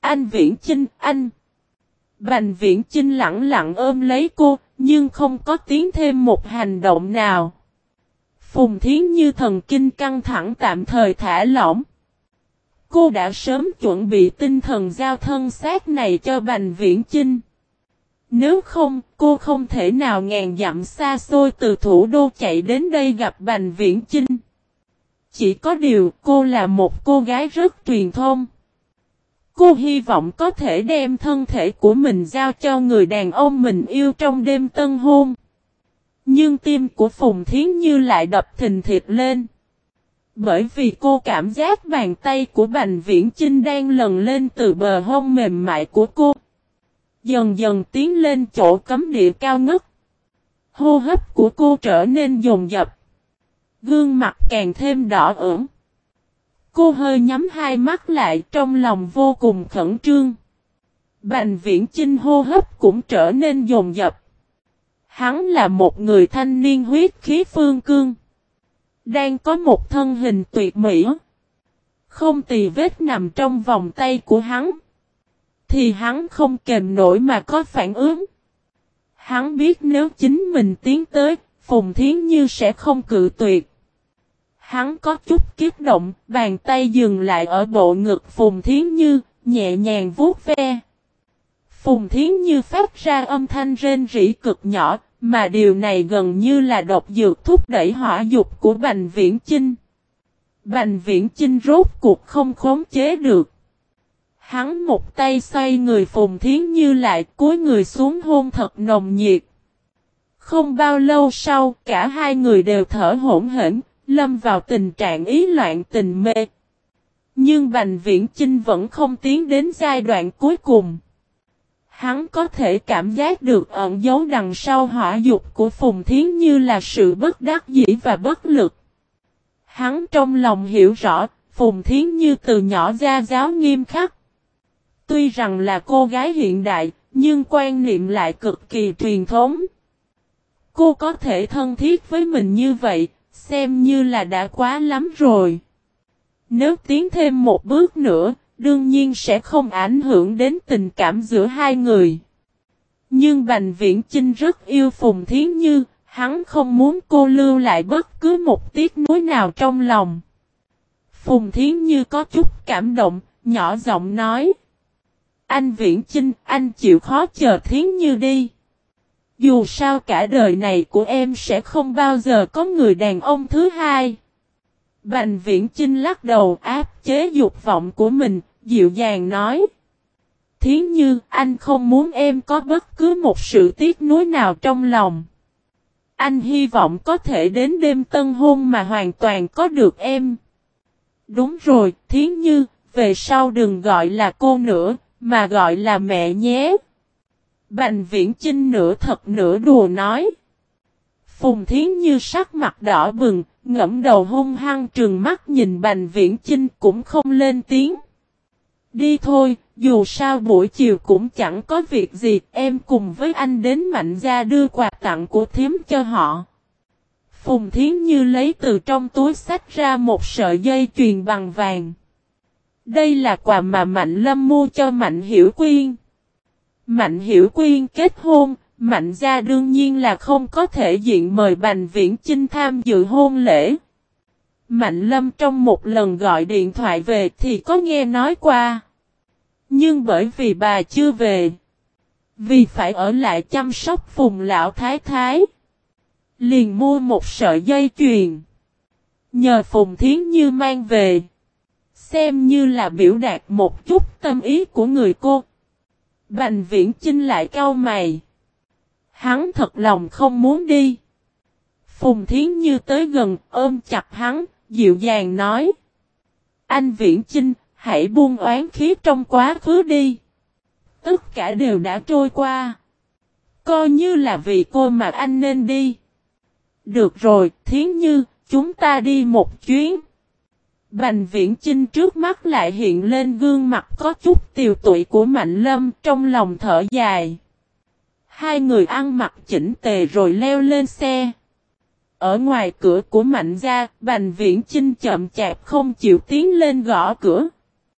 Anh Viễn Chinh, anh. Bành Viễn Chinh lặng lặng ôm lấy cô, nhưng không có tiếng thêm một hành động nào. Phùng Thiến như thần kinh căng thẳng tạm thời thả lỏng. Cô đã sớm chuẩn bị tinh thần giao thân xác này cho Bành Viễn Chinh. Nếu không, cô không thể nào ngàn dặm xa xôi từ thủ đô chạy đến đây gặp Bành Viễn Chinh. Chỉ có điều cô là một cô gái rất truyền thông. Cô hy vọng có thể đem thân thể của mình giao cho người đàn ông mình yêu trong đêm tân hôn. Nhưng tim của Phùng Thiến Như lại đập thình thịt lên. Bởi vì cô cảm giác bàn tay của Bành Viễn Chinh đang lần lên từ bờ hông mềm mại của cô. Dần dần tiến lên chỗ cấm địa cao ngất. Hô hấp của cô trở nên dồn dập. Gương mặt càng thêm đỏ ửng. Cô hơi nhắm hai mắt lại trong lòng vô cùng khẩn trương. Bành viễn chinh hô hấp cũng trở nên dồn dập. Hắn là một người thanh niên huyết khí phương cương. Đang có một thân hình tuyệt mỹ. Không tì vết nằm trong vòng tay của hắn. Thì hắn không kềm nổi mà có phản ứng. Hắn biết nếu chính mình tiến tới, Phùng Thiến Như sẽ không cự tuyệt. Hắn có chút kiếp động, bàn tay dừng lại ở bộ ngực Phùng Thiến Như, nhẹ nhàng vuốt ve. Phùng Thiến Như phát ra âm thanh rên rỉ cực nhỏ, mà điều này gần như là độc dược thúc đẩy hỏa dục của Bành Viễn Chinh. Bành Viễn Chinh rốt cuộc không khống chế được. Hắn một tay xoay người Phùng Thiến Như lại cúi người xuống hôn thật nồng nhiệt. Không bao lâu sau, cả hai người đều thở hỗn hển, lâm vào tình trạng ý loạn tình mê. Nhưng Bành Viễn Chinh vẫn không tiến đến giai đoạn cuối cùng. Hắn có thể cảm giác được ẩn dấu đằng sau hỏa dục của Phùng Thiến Như là sự bất đắc dĩ và bất lực. Hắn trong lòng hiểu rõ, Phùng Thiến Như từ nhỏ ra giáo nghiêm khắc. Tuy rằng là cô gái hiện đại, nhưng quan niệm lại cực kỳ truyền thống. Cô có thể thân thiết với mình như vậy, xem như là đã quá lắm rồi. Nếu tiến thêm một bước nữa, đương nhiên sẽ không ảnh hưởng đến tình cảm giữa hai người. Nhưng Bành Viễn Chinh rất yêu Phùng Thiến Như, hắn không muốn cô lưu lại bất cứ một tiếc nuối nào trong lòng. Phùng Thiến Như có chút cảm động, nhỏ giọng nói. Anh Viễn Chinh, anh chịu khó chờ Thiến Như đi. Dù sao cả đời này của em sẽ không bao giờ có người đàn ông thứ hai. Bành Viễn Chinh lắc đầu áp chế dục vọng của mình, dịu dàng nói. Thiến Như, anh không muốn em có bất cứ một sự tiếc nuối nào trong lòng. Anh hy vọng có thể đến đêm tân hôn mà hoàn toàn có được em. Đúng rồi, Thiến Như, về sau đừng gọi là cô nữa, mà gọi là mẹ nhé. Bành viễn chinh nửa thật nửa đùa nói. Phùng Thiến Như sắc mặt đỏ bừng, ngẫm đầu hung hăng trừng mắt nhìn Bành Viễn Chinh cũng không lên tiếng. Đi thôi, dù sao buổi chiều cũng chẳng có việc gì, em cùng với anh đến mạnh gia đưa quà tặng của thiếm cho họ. Phùng Thiến Như lấy từ trong túi sách ra một sợi dây chuyền bằng vàng. Đây là quà mà Mạnh Lâm mua cho Mạnh Hiểu Quyên. Mạnh Hiểu Quyên kết hôn, Mạnh gia đương nhiên là không có thể diện mời Bành Viễn Chinh tham dự hôn lễ. Mạnh Lâm trong một lần gọi điện thoại về thì có nghe nói qua. Nhưng bởi vì bà chưa về. Vì phải ở lại chăm sóc phùng lão thái thái. Liền mua một sợi dây chuyền. Nhờ phùng thiến như mang về. Xem như là biểu đạt một chút tâm ý của người cô. Bành viễn chinh lại cau mày. Hắn thật lòng không muốn đi. Phùng thiến như tới gần ôm chặt hắn, dịu dàng nói. Anh viễn chinh, hãy buông oán khí trong quá khứ đi. Tất cả đều đã trôi qua. Coi như là vì cô mà anh nên đi. Được rồi, thiến như, chúng ta đi một chuyến. Bành viễn chinh trước mắt lại hiện lên gương mặt có chút tiều tụy của Mạnh Lâm trong lòng thở dài. Hai người ăn mặc chỉnh tề rồi leo lên xe. Ở ngoài cửa của Mạnh gia, Bành viễn chinh chậm chạp không chịu tiến lên gõ cửa.